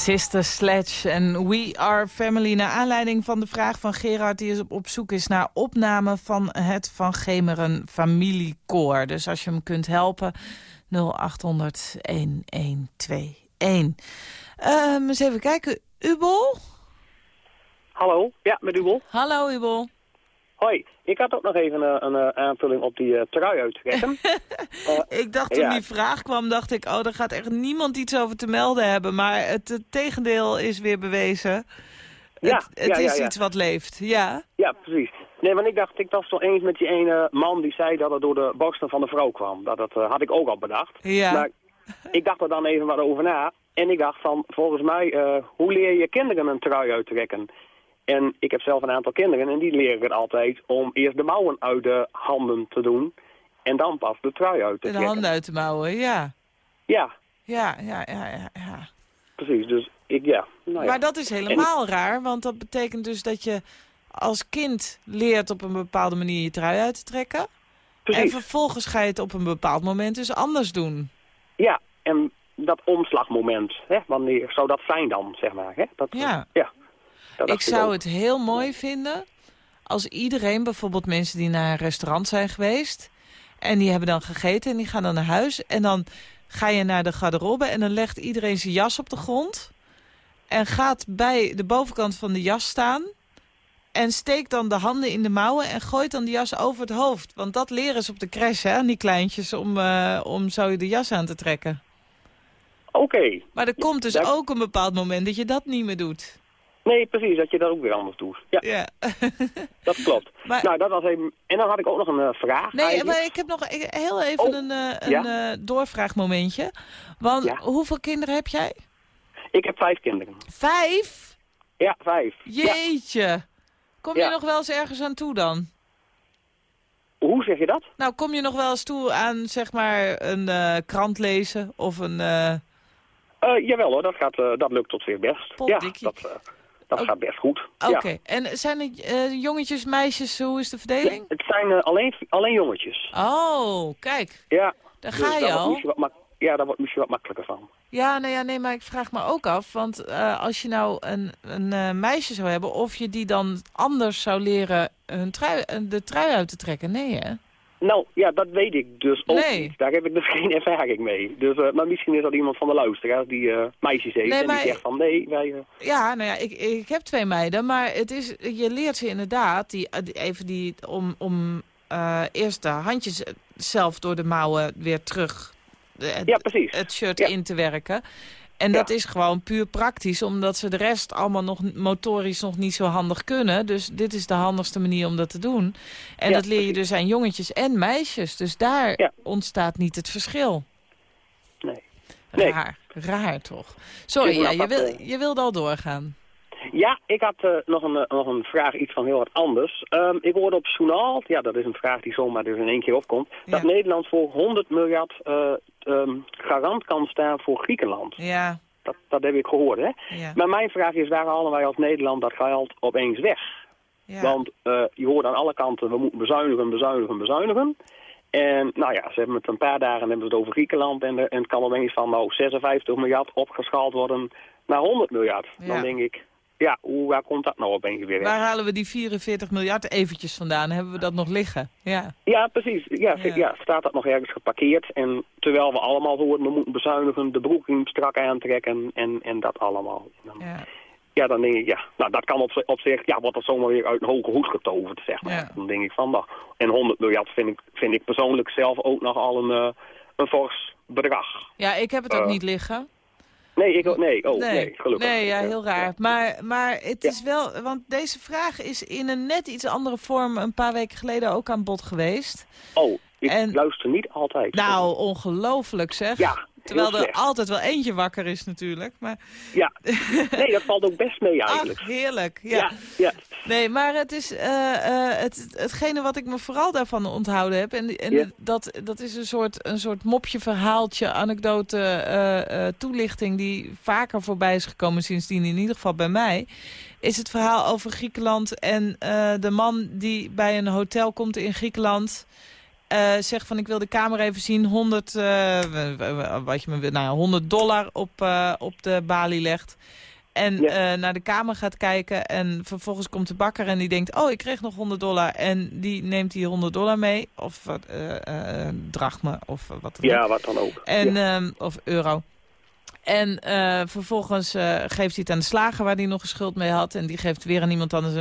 Sister Sledge en We Are Family. Naar aanleiding van de vraag van Gerard... die is op, zoek is naar opname van het Van Gemeren familiekoor. Dus als je hem kunt helpen, 0800 1121. Ehm, eens even kijken. Ubel? Hallo, ja, met Ubel. Hallo Ubel. Hoi, ik had ook nog even een, een eh, aanvulling op die eh, trui uittrekken. Ik dacht toen ja. die vraag kwam, dacht ik... oh, daar gaat echt niemand iets over te melden hebben. Maar het, het tegendeel is weer bewezen. Ja, het het ja, is ja. iets wat leeft, ja. ja, precies. Nee, want ik dacht, ik was toch eens met die ene man die zei dat het door de borsten van de vrouw kwam. Dat, dat eh, had ik ook al bedacht. Ja. Maar ik dacht er dan even wat over na. En ik dacht van, volgens mij, eh, hoe leer je kinderen een trui uit te trekken? En ik heb zelf een aantal kinderen en die leren het altijd om eerst de mouwen uit de handen te doen. En dan pas de trui uit te De trekken. handen uit de mouwen, ja. Ja, Ja, ja, ja, ja. ja. precies. Dus ik, ja. Nou ja. Maar dat is helemaal raar, want dat betekent dus dat je als kind leert op een bepaalde manier je trui uit te trekken. En vervolgens ga je het op een bepaald moment dus anders doen. Ja, en dat omslagmoment, hè, wanneer zou dat zijn dan, zeg maar? Hè? Dat, Ja. ja. Ik zou ook. het heel mooi vinden als iedereen, bijvoorbeeld mensen die naar een restaurant zijn geweest... en die hebben dan gegeten en die gaan dan naar huis... en dan ga je naar de garderobe en dan legt iedereen zijn jas op de grond... en gaat bij de bovenkant van de jas staan... en steekt dan de handen in de mouwen en gooit dan de jas over het hoofd. Want dat leren ze op de crash, hè, aan die kleintjes, om, eh, om zo de jas aan te trekken. Oké. Maar er komt dus ook een bepaald moment dat je dat niet meer doet. Nee, precies, dat je dat ook weer anders doet. Ja, Ja. dat klopt. Maar- Nou, dat was even... En dan had ik ook nog een eh, vraag. Nee, eigenlijk. maar ik heb nog heel even Oh, een, eh, een ja? eh, doorvraagmomentje. Want Ja. hoeveel kinderen heb jij? Ik heb vijf kinderen. Vijf? Ja, vijf. Jeetje. Kom je nog wel eens ergens aan toe dan? Hoe zeg je dat? Nou, kom je nog wel eens toe aan, zeg maar, een krant lezen of een... jawel hoor, dat, gaat, dat lukt tot zeer best. Potdikkie. Ja, dat, dat Ook- gaat best goed. Oké, Ja. en zijn het eh, jongetjes, meisjes, hoe is de verdeling? Het zijn eh, alleen, alleen jongetjes. Oh, kijk, Ja. daar dus ga je al. wat ja, daar wordt misschien wat makkelijker van. Ja, nou ja, nee, maar ik vraag me ook af. Want eh, als je nou een, een meisje zou hebben... of je die dan anders zou leren hun trui, de trui uit te trekken. Nee, hè? Nou, ja, dat weet ik dus ook Nee. niet. Daar heb ik dus geen ervaring mee. Dus, eh, maar misschien is dat iemand van de luisteraars die eh, meisjes heeft Nee, en maar- die zegt van nee, wij... eh, Ja, nou ja, ik, ik heb twee meiden. Maar het is, je leert ze inderdaad die, even die, om, om eerst de handjes zelf door de mouwen weer terug... eh, ja, precies. het shirt Ja. in te werken. En dat is gewoon puur praktisch, omdat ze de rest allemaal nog motorisch nog niet zo handig kunnen. Dus dit is de handigste manier om dat te doen. En Ja, dat leer je dus aan jongetjes en meisjes. Dus daar Ja. ontstaat niet het verschil. Nee. Nee. Raar, raar toch. Sorry, ja, je, wil, eh. je wilde al doorgaan. Ja, ik had eh, nog, een, eh, nog een vraag, iets van heel wat anders. Ehm, ik hoorde op Journaal, ja dat is een vraag die zomaar dus in één keer opkomt... dat. Nederland voor 100 miljard eh, ehm, garant kan staan voor Griekenland. Ja, Dat, dat heb ik gehoord, hè? ja, Maar mijn vraag is, waar halen wij als Nederland dat geld opeens weg? ja. Want je hoort aan alle kanten, we moeten bezuinigen, bezuinigen, bezuinigen. En nou ja, ze hebben het een paar dagen hebben het over Griekenland en, de- en het kan opeens van nou 56 miljard opgeschaald worden naar 100 miljard. Ja. Dan denk ik, ja, hoe waar komt dat nou opeens weer? Waar halen we die 44 miljard eventjes vandaan? Hebben we dat nog liggen? Ja, Ja, precies. Ja, Ja. ja. staat dat nog ergens geparkeerd. En terwijl we allemaal horen, we moeten bezuinigen, de broeking strak aantrekken en, en dat allemaal. Dan, ja. ja, dan denk ik, ja, nou dat kan op, op zich, ja, wordt dat zomaar weer uit een hoge hoed getoverd, zeg maar. Dan denk ik van, nou, en 100 miljard vind ik, vind ik persoonlijk zelf ook nogal een, eh, een fors bedrag. ja, ik heb het ook Eh, niet liggen. Nee, ik, ook- nee, oh, nee, gelukkig. Nee, ja, heel raar. Maar, maar het Ja. is wel, want deze vraag is in een net iets andere vorm een paar weken geleden ook aan bod geweest. Oh, ik En- luister niet altijd. Nou, ongelooflijk zeg. Ja, Terwijl er altijd wel eentje wakker is natuurlijk. Maar, Ja, nee, dat valt ook best mee eigenlijk. ach, heerlijk. Ja. ja, ja. Nee, maar het is eh, eh, het, hetgene wat ik me vooral daarvan onthouden heb. En, en Ja. dat, dat is een soort, een soort mopje, verhaaltje, anekdote, eh, toelichting die vaker voorbij is gekomen sindsdien, in ieder geval bij mij. Is het verhaal over Griekenland en de man die bij een hotel komt in Griekenland. Eh, zegt van ik wil de kamer even zien, 100, eh, wat je me wil, nou ja, 100 dollar op, eh, op de balie legt. En Ja. naar de kamer gaat kijken en vervolgens komt de bakker en die denkt... oh, ik kreeg nog 100 dollar en die neemt die 100 dollar mee. Of wat, drachme of wat dan ook. Ja, wat dan ook. En, ja. ehm, of euro. En vervolgens geeft hij het aan de slager waar hij nog een schuld mee had. En die geeft weer aan iemand anders.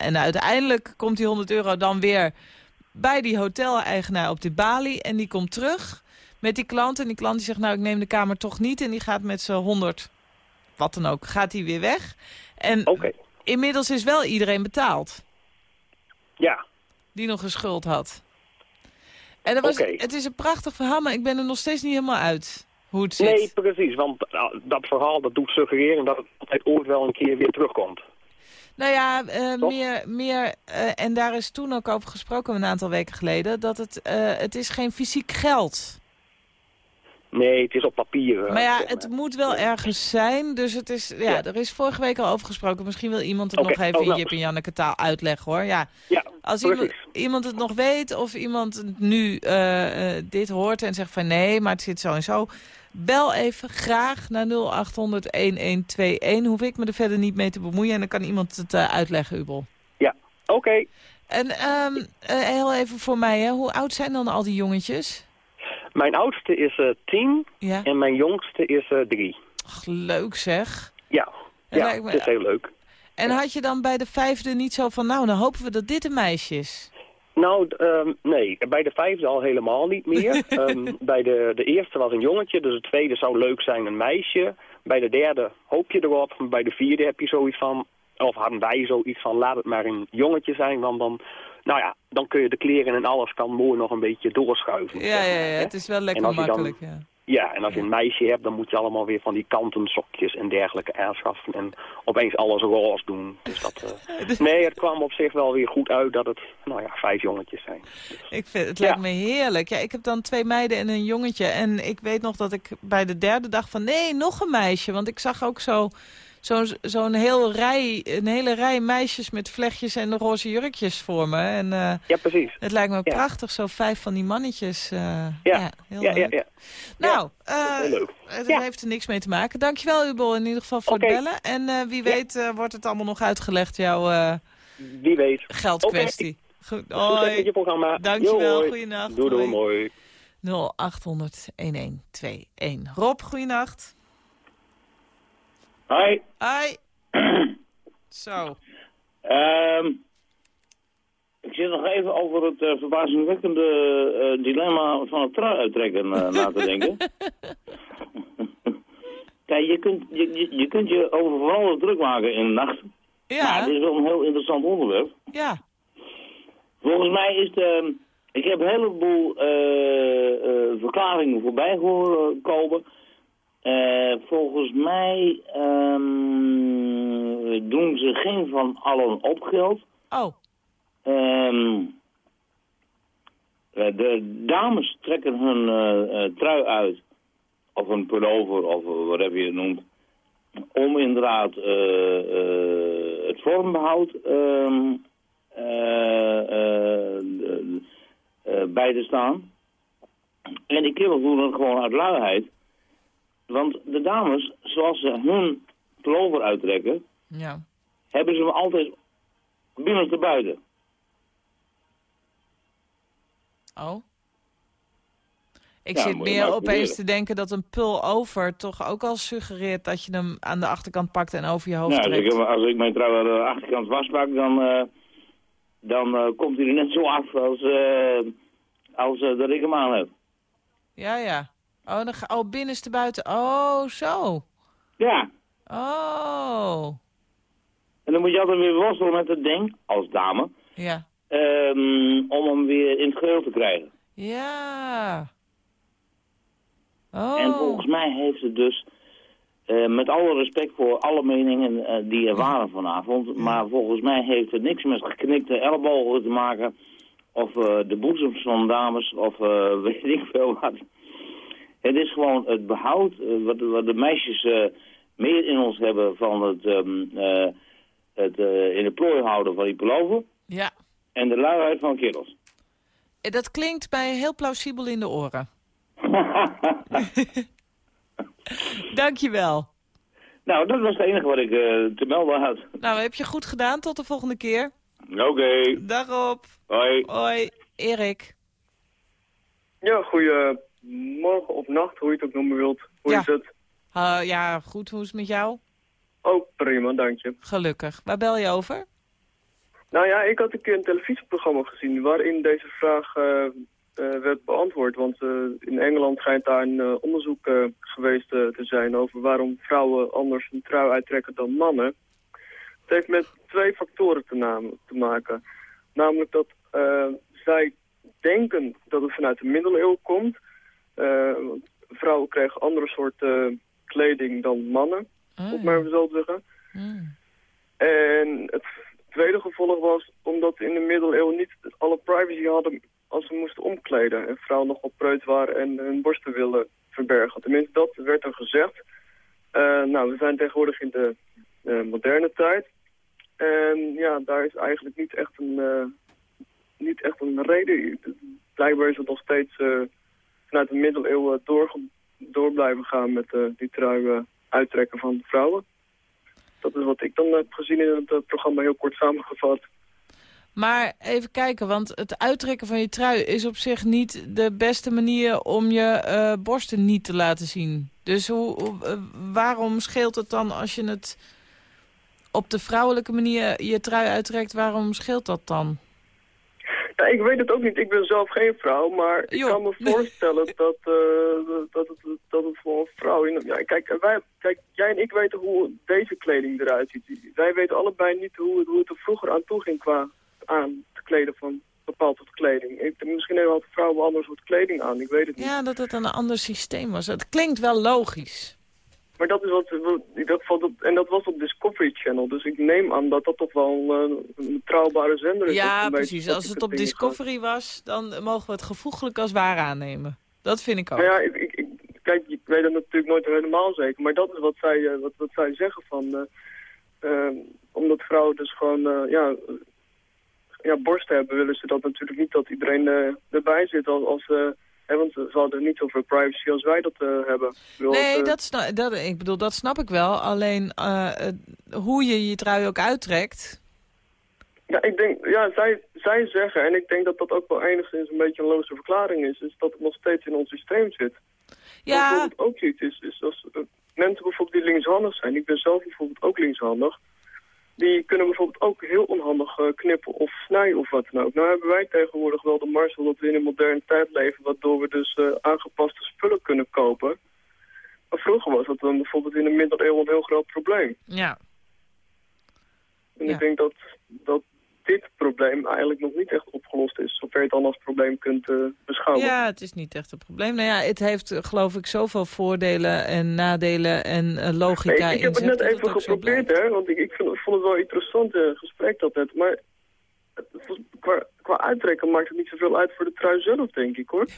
en uiteindelijk komt die 100 euro dan weer bij die hoteleigenaar op de balie. En die komt terug met die klant. En die klant die zegt, nou ik neem de kamer toch niet. En die gaat met z'n 100, wat dan ook, gaat hij weer weg. En inmiddels is wel iedereen betaald ja. die nog een schuld had. En dat was, het is een prachtig verhaal, maar ik ben er nog steeds niet helemaal uit hoe het zit. Nee, precies. Want nou, dat verhaal dat doet suggereren dat het altijd ooit wel een keer weer terugkomt. Nou ja, eh, meer, meer eh, en daar is toen ook over gesproken een aantal weken geleden, dat het, eh, het is geen fysiek geld. Nee, het is op papier. eh, maar ja, het moet wel ergens zijn, dus het is, ja, Ja. er is vorige week al over gesproken. Misschien wil iemand het nog even oh, in nou. Jip en Janneke taal uitleggen hoor. Ja, Ja, als iemand, iemand het nog weet of iemand nu eh, eh, dit hoort en zegt van nee, maar het zit zo en zo. Bel even graag naar 0800-1121. Hoef ik me er verder niet mee te bemoeien en dan kan iemand het uitleggen, Ubel. Ja, oké. En ehm, eh, heel even voor mij, hè. hoe oud zijn dan al die jongetjes? Mijn oudste is eh, tien Ja, en mijn jongste is eh, drie. Ach, leuk zeg. Ja, me- het is heel leuk. En had je dan bij de vijfde niet zo van, nou, dan hopen we dat dit een meisje is? Nou, ehm, nee, bij de vijfde al helemaal niet meer. Ehm, bij de, de eerste was een jongetje, dus de tweede zou leuk zijn een meisje. Bij de derde hoop je erop. Bij de vierde heb je zoiets van, of hadden wij zoiets van, laat het maar een jongetje zijn. Want dan, nou ja, dan kun je de kleren en alles kan mooi nog een beetje doorschuiven. Ja, zeg ja, maar, ja, hè. het is wel lekker dan- makkelijk, ja. Ja, en als je een meisje hebt, dan moet je allemaal weer van die kanten sokjes en dergelijke aanschaffen. En opeens alles roze doen. Dus dat, eh, nee, het kwam op zich wel weer goed uit dat het, nou ja, vijf jongetjes zijn. Ik vind, het lijkt me heerlijk. Ja, ik heb dan twee meiden en een jongetje. En ik weet nog dat ik bij de derde dag van nee, nog een meisje. Want ik zag ook zo zo'n zo'n heel rij, een hele rij meisjes met vlechtjes en roze jurkjes voor me. En eh, Ja, precies. het lijkt me Ja. prachtig, zo vijf van die mannetjes. eh, Ja. ja, heel Ja, leuk. ja. Nou, eh, leuk. het Ja. heeft er niks mee te maken. Dankjewel, Ubel, in ieder geval voor het bellen. En eh, wie weet eh, wordt het allemaal nog uitgelegd, jouw eh, Wie weet. geldkwestie. Goed, Succes met hoi. je programma. Dankjewel, hoi. goeienacht. Doei, doei, mooi. 0800 1121. Rob, goeienacht. Hoi. Hoi. Zo. Ehm, ik zit nog even over het eh, verbazingwekkende eh, dilemma van het trui uittrekken eh, na te denken. Kijk, je kunt je, je, je kunt je over van alles druk maken in de nacht. Ja. Maar het is wel een heel interessant onderwerp. Ja. Volgens mij is de... Ik heb een heleboel verklaringen voorbij horen komen. Eh, volgens mij ehm, doen ze geen van allen opgeld. Oh. Ehm, eh, de dames trekken hun eh, trui uit, of een pullover, of uh, whatever je het noemt, om inderdaad het vormbehoud ehm, eh, eh, eh, eh, bij te staan. En die kerels doen dat gewoon uit luiheid. Want de dames, zoals ze hun pullover uittrekken, Ja. hebben ze hem altijd binnenste buiten. Oh. Ik Ja, zit meer opeens te denken dat een pul-over toch ook al suggereert dat je hem aan de achterkant pakt en over je hoofd Nou, als trekt. ik, als ik mijn trui aan de achterkant vastpak, dan, eh, dan eh, komt hij er net zo af als, eh, als eh, dat ik hem aan heb. Ja, ja. Oh, dan ga, oh, binnenste buiten. Oh, zo. Ja, Oh. en dan moet je altijd weer worstelen met het ding, als dame, Ja. ehm, om hem weer in het geheel te krijgen. Ja. Oh. En volgens mij heeft het dus, eh, met alle respect voor alle meningen eh, die er waren vanavond, maar volgens mij heeft het niks met geknikte ellebogen te maken, of eh, de boezems van dames, of weet ik veel wat. Het is gewoon het behoud, eh, wat, wat de meisjes eh, meer in ons hebben van het, ehm, eh, het eh, in de plooi houden van die pullover, Ja. en de luiheid van kerels. Dat klinkt mij heel plausibel in de oren. Dankjewel. nou, dat was het enige wat ik te melden had. Nou, heb je goed gedaan. Tot de volgende keer. Oké, Dag op. hoi. Hoi. Erik. Ja, goedemorgen of nacht, hoe je het ook noemen wilt. Hoe Ja. is het? Uh, ja, goed. Hoe is het met jou? Oh, prima, dank je. Gelukkig. Waar bel je over? Nou ja, ik had een keer een televisieprogramma gezien waarin deze vraag eh, eh, werd beantwoord. Want eh, in Engeland schijnt daar een eh, onderzoek eh, geweest eh, te zijn over waarom vrouwen anders een trui uittrekken dan mannen. Het heeft met twee factoren te, namen- te maken. Namelijk dat eh, zij denken dat het vanuit de middeleeuwen komt. Eh, vrouwen kregen andere soorten kleding dan mannen, Oh, om maar zo te zeggen. Hmm. En het tweede gevolg was omdat in de middeleeuwen niet alle privacy hadden als ze moesten omkleden. En vrouwen nogal preut waren en hun borsten wilden verbergen. Tenminste, dat werd er gezegd. Eh, nou, we zijn tegenwoordig in de eh, moderne tijd. En ja, daar is eigenlijk niet echt een, eh, niet echt een reden. Blijkbaar is het nog steeds eh, vanuit de middeleeuwen door, door blijven gaan met eh, die trui eh, uittrekken van vrouwen. Dat is wat ik dan heb gezien in het eh, programma heel kort samengevat. Maar even kijken, want het uittrekken van je trui is op zich niet de beste manier om je borsten niet te laten zien. Dus hoe, waarom scheelt het dan als je het op de vrouwelijke manier je trui uittrekt, waarom scheelt dat dan? Ja, ik weet het ook niet. Ik ben zelf geen vrouw, maar ik kan me voorstellen dat, eh, dat, het, dat het voor een vrouw... In, ja, kijk, wij, kijk, jij en ik weten hoe deze kleding eruit ziet. Wij weten allebei niet hoe, het- hoe het er vroeger aan toe ging qua aan te kleden van bepaald soort kleding. Ik, misschien had de vrouw wel ander soort kleding aan, ik weet het niet. Ja, dat het een ander systeem was. Het klinkt wel logisch. Maar dat is wat, dat geval, dat, en dat was op Discovery Channel, dus ik neem aan dat dat toch wel eh, een betrouwbare zender is. Ja, precies. dat Als het op Discovery was, dan mogen we het gevoeglijk als waar aannemen. Dat vind ik ook. Nou ja, ik, ik, ik- kijk, ik weet het natuurlijk nooit helemaal zeker, maar dat is wat zij, eh, wat, wat zij zeggen van, eh, omdat vrouwen dus gewoon, ja, ja, borsten hebben, willen ze dat natuurlijk niet dat iedereen erbij zit als, als hè, want ze hadden niet zoveel privacy als wij dat eh, hebben. Bedoel, Nee, eh, dat, dat, ik bedoel, dat snap ik wel. Alleen eh, hoe je je trui ook uittrekt... Ja, ik denk, ja, zij, zij zeggen, en ik denk dat dat ook wel enigszins een beetje een loze verklaring is, is dat het nog steeds in ons systeem zit. Ja, bijvoorbeeld ook ziet, is, is als mensen bijvoorbeeld die linkshandig zijn, ik ben zelf bijvoorbeeld ook linkshandig, die kunnen bijvoorbeeld ook heel onhandig eh, knippen of snijden of wat dan ook. Nou hebben wij tegenwoordig wel de marzel dat we in een moderne tijd leven, waardoor we dus eh, aangepaste spullen kunnen kopen. Maar vroeger was dat dan bijvoorbeeld in de middeleeuwen een heel groot probleem. Ja. En Ja. ik denk dat, dat dit probleem eigenlijk nog niet echt opgelost is. Zover je het dan als probleem kunt eh, beschouwen. Ja, het is niet echt een probleem. Nou ja, het heeft eh, geloof ik zoveel voordelen en nadelen en eh, logica Nee, ik heb het net even geprobeerd, hè, want ik, ik vind, ik vond het wel een interessant gesprek dat net. Maar het qua, qua uittrekken maakt het niet zoveel uit voor de trui zelf, denk ik, hoor.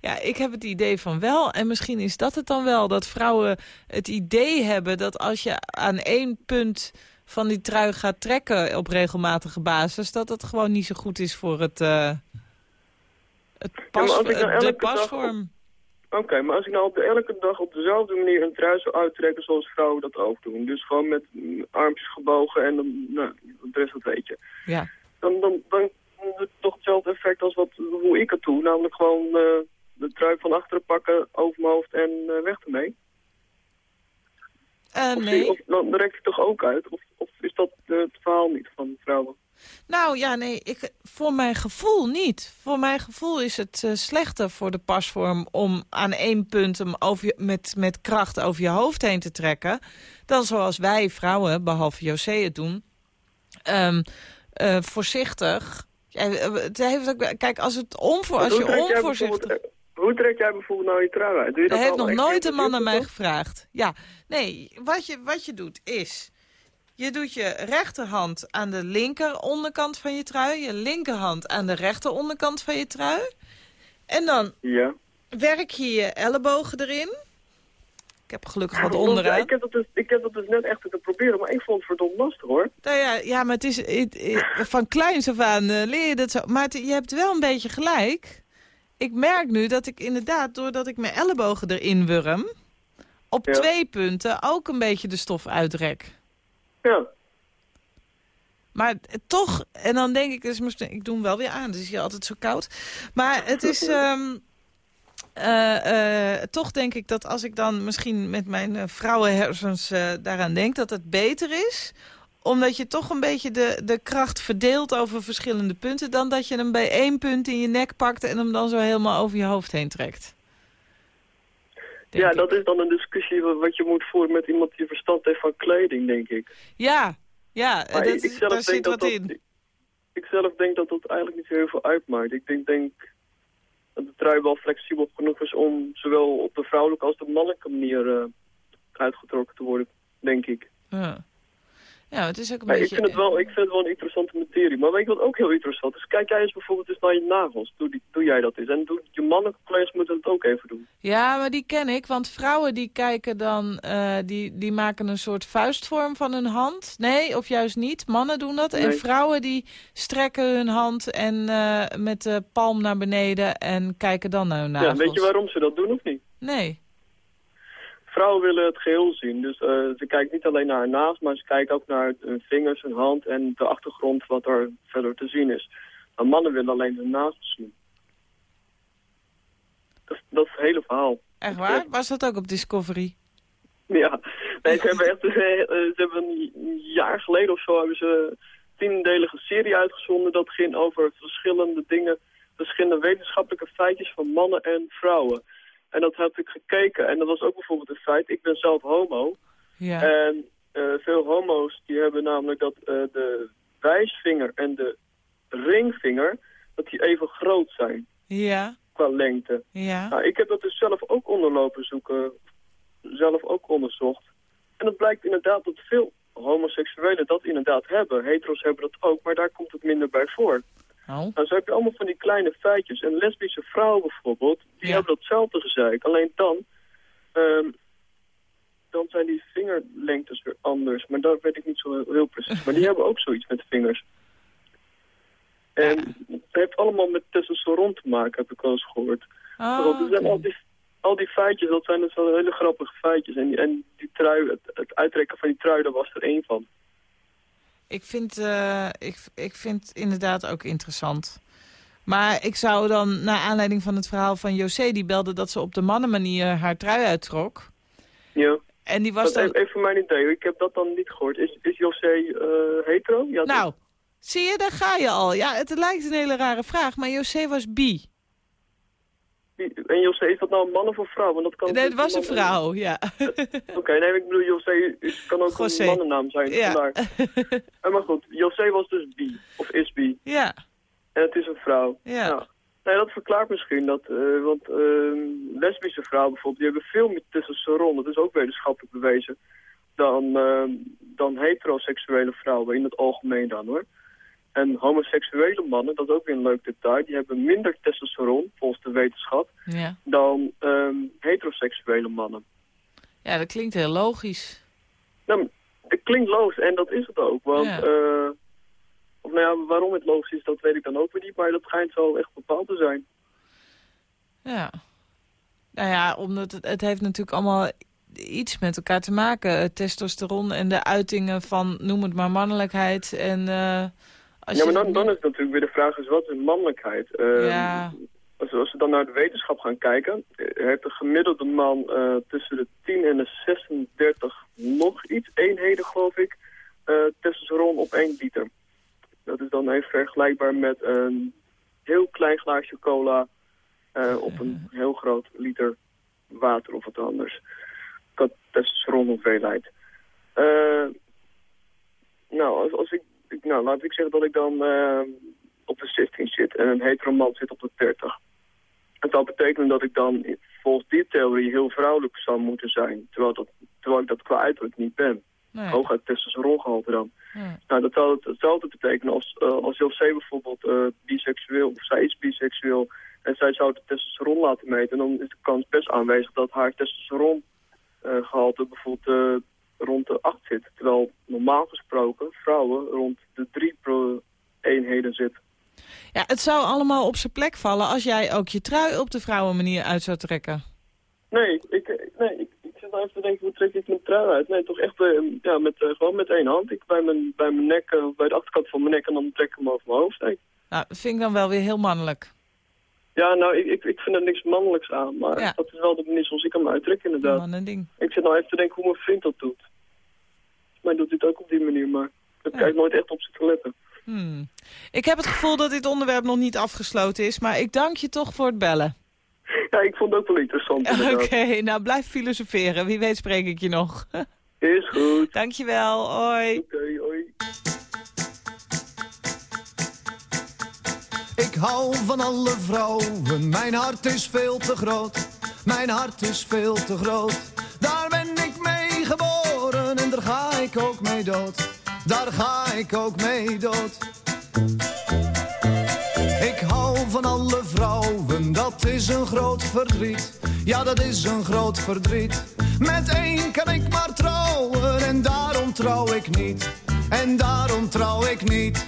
Ja, ik heb het idee van wel. En misschien is dat het dan wel. Dat vrouwen het idee hebben dat als je aan één punt van die trui gaat trekken op regelmatige basis... dat het gewoon niet zo goed is voor het, eh, het pas, nou de pasvorm. Oké, maar als ik nou op de, elke dag op dezelfde manier een trui zou uittrekken zoals vrouwen dat ook doen. Dus gewoon met armpjes gebogen en dan, nou, de rest dat weet je. Ja. Dan, dan, dan het toch hetzelfde effect als wat, hoe ik het doe. Namelijk gewoon eh, de trui van achteren pakken, over mijn hoofd en eh, weg ermee. Of, nee. of dan rekt het toch ook uit? Of, of is dat het verhaal niet van vrouwen? Nou ja, nee, ik, voor mijn gevoel niet. Voor mijn gevoel is het eh, slechter voor de pasvorm om aan één punt hem over je, met, met kracht over je hoofd heen te trekken. Dan zoals wij vrouwen, behalve José het doen, Ehm, eh, voorzichtig. Ja, het heeft ook, kijk, als, het onvoor, als je onvoorzichtig... Hoe trek jij bijvoorbeeld nou je trui uit? Doe je dat heeft nog nooit een man aan mij gevraagd. Ja, nee, wat je, wat je doet is... Je doet je rechterhand aan de linker onderkant van je trui. Je linkerhand aan de rechter onderkant van je trui. En dan Ja. werk je je ellebogen erin. Ik heb gelukkig wat Ja, onderaan. Ik heb, dat dus, ik heb dat dus net echt te proberen, maar ik vond het verdomd lastig hoor. Nou ja, ja, maar het is het- het- van kleins af aan eh, leer je dat zo. Maar het- je hebt wel een beetje gelijk. Ik merk nu dat ik inderdaad, doordat ik mijn ellebogen erin wurm... op Ja. twee punten ook een beetje de stof uitrek. Ja. Maar het- toch, en dan denk ik, dus ik doe hem wel weer aan, dus is hier altijd zo koud. Maar het is, ehm, eh, eh, toch denk ik dat als ik dan misschien met mijn eh, vrouwenhersens daaraan denk, dat het beter is omdat je toch een beetje de, de kracht verdeelt over verschillende punten... dan dat je hem bij één punt in je nek pakt en hem dan zo helemaal over je hoofd heen trekt. Denk ja, ik. dat is dan een discussie wa- wat je moet voeren met iemand die verstand heeft van kleding, denk ik. Ja, ja dat ik, daar denk zit dat wat dat, in. Ik, ik zelf denk dat dat eigenlijk niet zo heel veel uitmaakt. Ik denk, denk dat de trui wel flexibel genoeg is om zowel op de vrouwelijke als de mannelijke manier eh, uitgetrokken te worden, denk ik. Ja. Ja, het is ook een Maar ik, beetje... vind het wel, ik vind het wel een interessante materie. Maar weet je wat ook heel interessant is? Kijk jij eens bijvoorbeeld eens naar je nagels. Doe, die, doe jij dat eens. En doe, je mannelijke collega's moeten het ook even doen. Ja, maar die ken ik, want vrouwen die kijken dan, eh, die, die maken een soort vuistvorm van hun hand. Nee, of juist niet. Mannen doen dat. En vrouwen die strekken hun hand en eh, met de palm naar beneden en kijken dan naar hun Ja, weet je waarom ze dat doen of niet? Nee. Vrouwen willen het geheel zien. Dus eh, ze kijken niet alleen naar haar naast, maar ze kijken ook naar hun vingers, hun hand en de achtergrond wat er verder te zien is. Maar mannen willen alleen hun nagels zien. Dat, is- dat is het hele verhaal. Echt waar? Was dat ook op Discovery? Ja, nee, ze hebben echt ze hebben een jaar geleden of zo hebben ze een tiendelige serie uitgezonden. Dat ging over verschillende dingen, verschillende wetenschappelijke feitjes van mannen en vrouwen. En dat heb ik gekeken en dat was ook bijvoorbeeld een feit. Ik ben zelf homo. Ja. En eh, veel homo's die hebben namelijk dat eh, de wijsvinger en de ringvinger, dat die even groot zijn Ja, qua lengte. ja. Nou, ik heb dat dus zelf ook onderlopen zoeken, zelf ook onderzocht. En het blijkt inderdaad dat veel homoseksuelen dat inderdaad hebben. Hetero's hebben dat ook, maar daar komt het minder bij voor. Oh. Nou, zo heb je allemaal van die kleine feitjes. En lesbische vrouwen bijvoorbeeld, die Ja. hebben datzelfde gezeik. Alleen dan, ehm, dan zijn die vingerlengtes weer anders. Maar dat weet ik niet zo heel, heel precies. Maar die hebben ook zoiets met vingers. En het heeft allemaal met testosteron te maken, heb ik wel eens gehoord. Oh, Want er zijn al, die, al die feitjes, dat zijn dus wel hele grappige feitjes. En, en die trui, het, het uittrekken van die trui, daar was er één van. Ik vind, eh, ik, ik vind inderdaad ook interessant. Maar ik zou dan, naar aanleiding van het verhaal van José... die belde dat ze op de mannenmanier haar trui uittrok. Ja. En die was Dat dan... even, even mijn idee, ik heb dat dan niet gehoord. Is, is José eh, hetero? Ja, Nou, zie je, daar ga je al. Ja, het lijkt een hele rare vraag, maar José was bi. En José, is dat nou een man of een vrouw? Want dat kan Nee, het was een vrouw, ja. Oké, nee, ik bedoel, José kan ook José. een mannennaam zijn. Ja. Eh, maar goed, José was dus bi, of is bi. Ja, En het is een vrouw. ja. Nee, dat verklaart misschien dat, eh, want ehm, lesbische vrouwen bijvoorbeeld, die hebben veel meer testosteron, dat is ook wetenschappelijk bewezen, dan, ehm, dan heteroseksuele vrouwen in het algemeen dan hoor. En homoseksuele mannen, dat is ook weer een leuk detail, die hebben minder testosteron, volgens de wetenschap, ja. dan ehm, heteroseksuele mannen. Ja, dat klinkt heel logisch. Nou, het klinkt logisch en dat is het ook. Want, Ja. eh, of nou ja, waarom het logisch is, dat weet ik dan ook weer niet. Maar dat schijnt wel echt bepaald te zijn. Ja. Nou ja, omdat het, het heeft natuurlijk allemaal iets met elkaar te maken. Het testosteron en de uitingen van, noem het maar, mannelijkheid. En, eh, als ja, maar dan, dan is natuurlijk weer de vraag, is wat is mannelijkheid? Ehm, Ja. als, als we dan naar de wetenschap gaan kijken, eh, heeft de gemiddelde man eh, tussen de 10 en de 36 nog iets, eenheden geloof ik, eh, testosteron op 1 liter. Dat is dan even vergelijkbaar met een heel klein glaasje cola op een heel groot liter water of wat anders. Dat testosteron hoeveelheid. Nou, als, als ik, ik- nou, laat ik zeggen dat ik dan eh, op de 16 zit en een hetero man zit op de 30. Het zou betekenen dat ik dan volgens die theorie heel vrouwelijk zou moeten zijn. Terwijl, dat, terwijl ik dat qua uiterlijk niet ben. Nee. Hooguit testosterongehalte dan. Nou, dat zou het, hetzelfde betekenen als, eh, als José bijvoorbeeld eh, biseksueel, of zij is biseksueel, en zij zou de testosteron laten meten, dan is de kans best aanwezig dat haar testosterongehalte bijvoorbeeld rond de 8 zit. Terwijl normaal gesproken vrouwen rond de 3 pro eenheden zit. ja, het zou allemaal op zijn plek vallen als jij ook je trui op de vrouwenmanier uit zou trekken. Nee, ik, nee, ik, ik zit nou even te denken, hoe trek ik mijn trui uit? Nee, toch echt eh, ja, met, eh, gewoon met één hand. Ik bij mijn, bij mijn nek, eh, bij de achterkant van mijn nek en dan trek ik hem over mijn hoofd heen. Nou, dat vind ik dan wel weer heel mannelijk. Ja, nou, ik, ik, ik vind er niks mannelijks aan. Maar Ja. dat is wel de manier zoals ik hem uittrek, inderdaad. Man ding. Ik zit nou even te denken hoe mijn vriend dat doet. Mij doet het ook op die manier, maar ik Ja. kijk nooit echt op zitten letten. Hmm. Ik heb het gevoel dat dit onderwerp nog niet afgesloten is, maar ik dank je toch voor het bellen. Ja, ik vond het ook wel interessant, Oké, nou blijf filosoferen. Wie weet spreek ik je nog. Is goed. Dankjewel, hoi. Oké, hoi. Hou van alle vrouwen, mijn hart is veel te groot. Mijn hart is veel te groot. Daar ben ik mee geboren en daar ga ik ook mee dood. Daar ga ik ook mee dood. Ik hou van alle vrouwen, dat is een groot verdriet. Ja, dat is een groot verdriet. Met één kan ik maar trouwen en daarom trouw ik niet. En daarom trouw ik niet.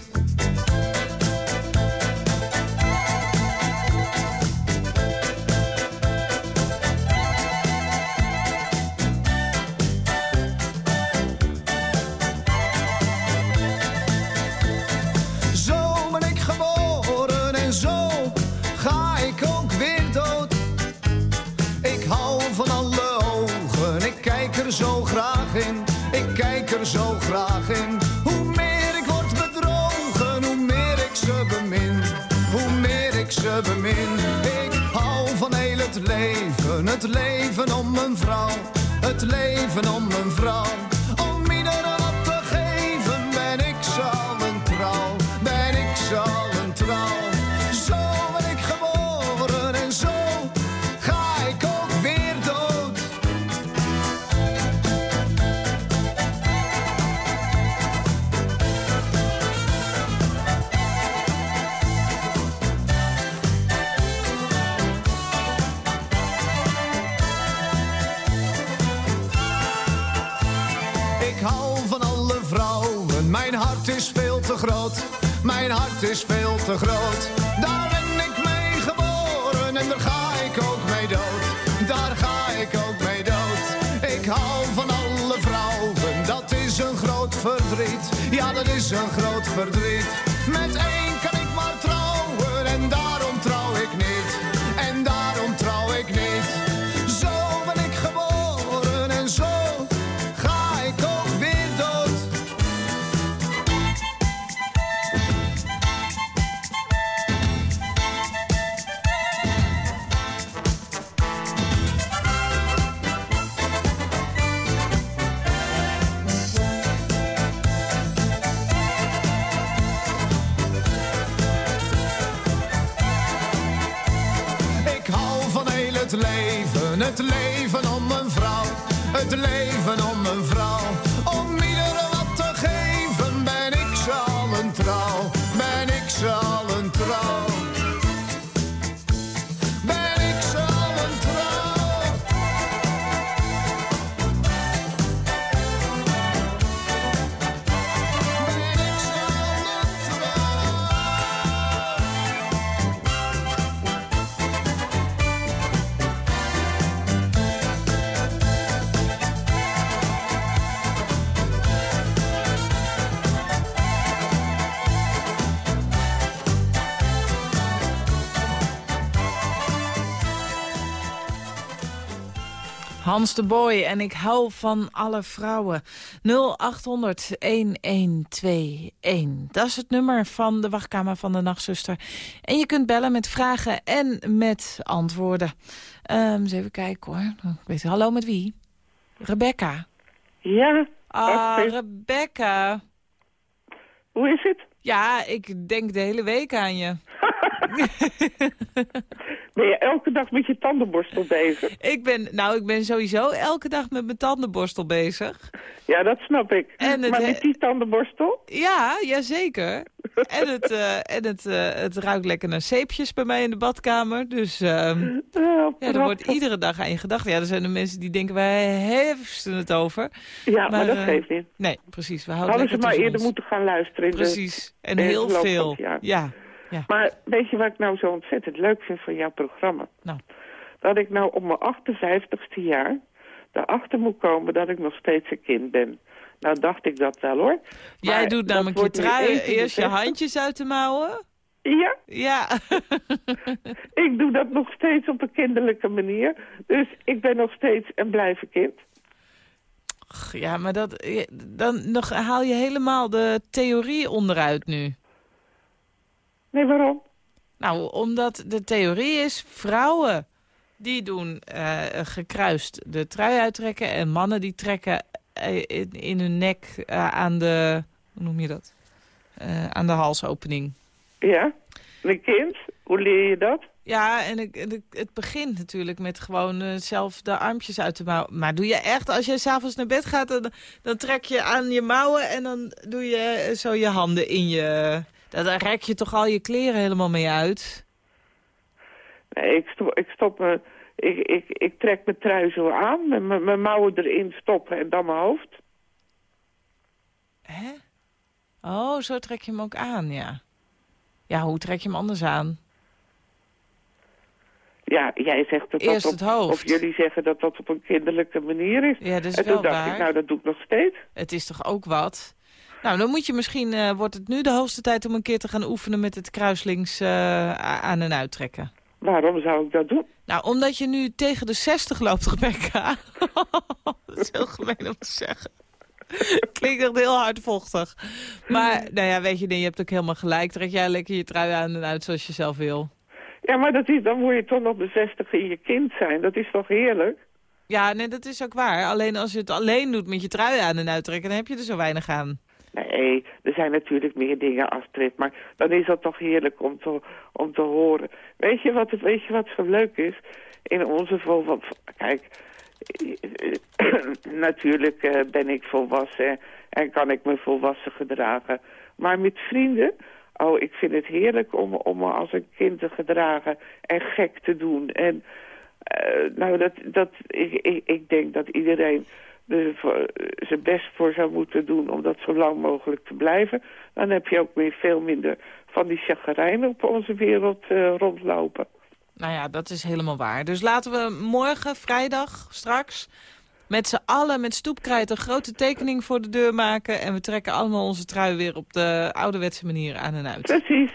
Het leven om een vrouw. Het leven om een vrouw. Groot. Het leven, het leven om een vrouw. Het leven om Hans de Boy en ik hou van alle vrouwen. 0800-1121. Dat is het nummer van de wachtkamer van de nachtzuster. En je kunt bellen met vragen en met antwoorden. Ehm, eens even kijken hoor. Ik weet, hallo, met wie? Rebecca. Ja. Ah. Rebecca. Hoe is het? Ja, ik denk de hele week aan je. Ben je elke dag met je tandenborstel bezig? Ik ben, nou, ik ben sowieso elke dag met mijn tandenborstel bezig. Ja, dat snap ik. En maar met die tandenborstel? Ja, jazeker. En het, eh, en het, eh, het ruikt lekker naar zeepjes bij mij in de badkamer. Dus ehm, ja, er wordt iedere dag aan je gedacht. Ja, er zijn de mensen die denken, wij hefsten het over. Ja, maar, dat eh, geeft niet. Nee, precies. We houden Hadden ze maar eerder ons. moeten gaan luisteren. in de- Precies. En heel veel. Ja. Ja. Maar weet je wat ik nou zo ontzettend leuk vind van jouw programma? Nou. Dat ik nou op mijn 58ste jaar erachter moet komen dat ik nog steeds een kind ben. Nou dacht ik dat wel hoor. Jij Maar doet namelijk je trui eerst je handjes uit de mouwen. Ja. Ja. ik doe dat nog steeds op een kinderlijke manier. Dus ik ben nog steeds een blijven kind. Ach, Ja, maar dat, je- dan nog haal je helemaal de theorie onderuit nu. Nee, waarom? Nou, omdat de theorie is, vrouwen die doen eh, gekruist de trui uittrekken... en mannen die trekken eh, in, in hun nek eh, aan de, hoe noem je dat? Aan de halsopening. Ja, een kind. Hoe leer je dat? Ja, en het begint natuurlijk met gewoon zelf de armpjes uit de mouw. Maar doe je echt, als je s'avonds naar bed gaat, dan, dan trek je aan je mouwen en dan doe je zo je handen in je... Dan rek je toch al je kleren helemaal mee uit? Nee, ik stop, ik stop me... Ik, ik, ik trek mijn trui zo aan, mijn mijn mouwen erin stoppen en dan mijn hoofd. Hè? Oh, zo trek je hem ook aan, ja. Ja, hoe trek je hem anders aan? Ja, jij zegt dat Eerst dat op, het hoofd. Of jullie zeggen dat dat op een kinderlijke manier is. Ja, dat is en wel toen dacht waar. ik, nou dat doe ik nog steeds. Het is toch ook wat? Nou, dan moet je misschien, eh, wordt het nu de hoogste tijd om een keer te gaan oefenen met het kruislings eh, aan- en uittrekken. Waarom zou ik dat doen? Nou, omdat je nu tegen de 60 loopt, Rebecca. dat is heel gemeen om te zeggen. Klinkt echt heel hardvochtig. Maar, nou ja, weet je, nee, je hebt ook helemaal gelijk. Trek jij lekker je trui aan en uit zoals je zelf wil. Ja, maar dat is, dan word je toch nog bevestigd in je kind zijn. Dat is toch heerlijk? Ja, nee, dat is ook waar. Alleen als je het alleen doet met je trui aan en uittrekken, dan heb je er zo weinig aan. Nee, er zijn natuurlijk meer dingen, Astrid. Maar dan is dat toch heerlijk om te, om te horen. Weet je, wat, weet je wat zo leuk is? In onze vol... Kijk, natuurlijk eh, ben ik volwassen en kan ik me volwassen gedragen. Maar met vrienden... Oh, ik vind het heerlijk om, om me als een kind te gedragen en gek te doen. En eh, nou, dat, dat, ik, ik, ik denk dat iedereen voor- zijn best voor zou moeten doen om dat zo lang mogelijk te blijven. Dan heb je ook weer veel minder van die chagrijnen op onze wereld eh, rondlopen. Nou ja, dat is helemaal waar. Dus laten we morgen, vrijdag, straks... met z'n allen met stoepkrijt een grote tekening voor de deur maken... en we trekken allemaal onze trui weer op de ouderwetse manier aan en uit. Precies.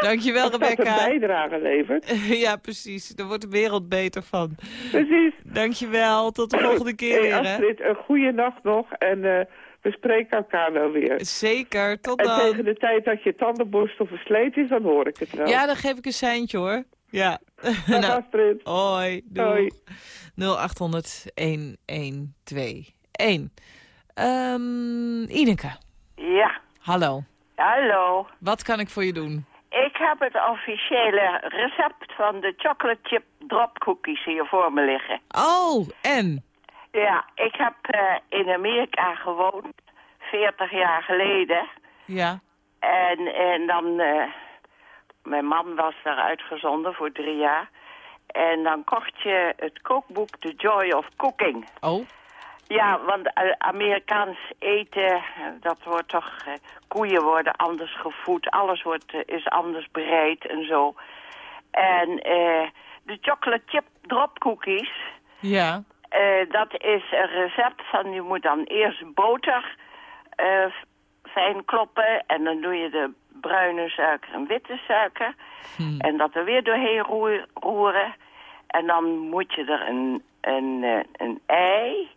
Dankjewel, Als dat een Rebecca. bijdrage levert. ja, precies. Daar wordt de wereld beter van. Precies. Dankjewel. Tot de volgende keer Hey, weer, hè. Astrid, een goede nacht nog en eh, we spreken elkaar wel weer. Zeker, tot en dan. tegen de tijd dat je tandenborstel versleten is, dan hoor ik het wel. Ja, dan geef ik een seintje, hoor. Ja. Dag, Astrid. Hoi, doei. Hoi. 0800 1121. Ehm Ineke, Ja, hallo. hallo. Wat kan ik voor je doen? Ik heb het officiële recept van de chocolate chip drop cookies hier voor me liggen. Oh, en? Ja, ik heb eh, in Amerika gewoond, 40 jaar geleden. Ja. En, en dan, eh, mijn man was daar uitgezonden voor drie jaar. En dan kocht je het kookboek The Joy of Cooking. Oh. Ja, want eh, Amerikaans eten, eh, dat wordt toch... eh, koeien worden anders gevoed, alles wordt, is anders bereid en zo. En eh, de chocolate chip drop cookies... Ja. Dat is een recept van, je moet dan eerst boter fijn kloppen en dan doe je de bruine suiker en witte suiker. En dat er weer doorheen roer- roeren. En dan moet je er een, een, een ei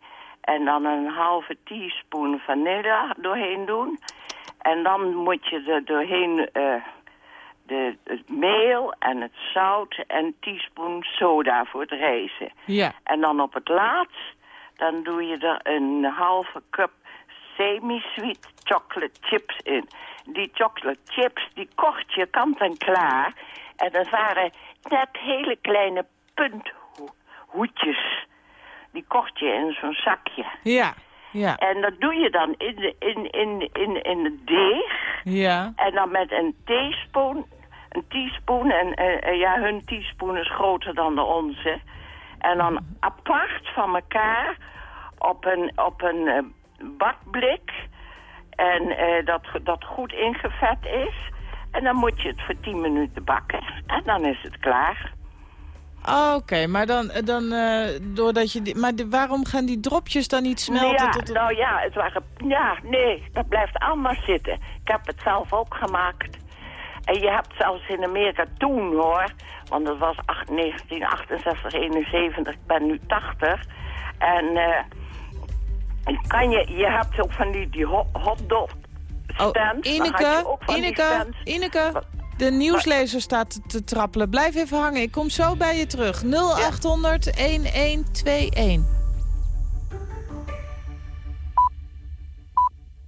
en dan een halve teaspoon vanille doorheen doen. En dan moet je er doorheen eh, de, het meel en het zout en een teaspoon soda voor het rijzen. Ja. En dan op het laatst, dan doe je er een halve cup semi-sweet chocolate chips in. Die chocolate chips, die kocht je kant en klaar. En dat waren net hele kleine punthoedjes. Die kocht je in zo'n zakje. Ja. Ja. En dat doe je dan in, de, in, in, in, in het deeg. Ja. En dan met een theespoon, een teaspoon, en eh, eh, ja, hun teaspoon is groter dan de onze. En dan apart van elkaar op een, op een eh, bakblik. En dat, dat goed ingevet is. En dan moet je het voor 10 minuten bakken. En dan is het klaar. Ah, Oké, maar dan, dan eh, doordat je... Die, maar de- waarom gaan die dropjes dan niet smelten ja, tot... nou ja, het waren, ja, nee, dat blijft allemaal zitten. Ik heb het zelf ook gemaakt. En je hebt zelfs in Amerika toen hoor, want dat was 8, 1968, 71, ik ben nu 80. En eh, kan je, je hebt ook van die, die ho- hotdog Oh, stands. Had je Ineke, ook van die Ineke. Ineke, de nieuwslezer staat te- trappelen. Blijf even hangen, ik kom zo bij je terug. 0800 1121.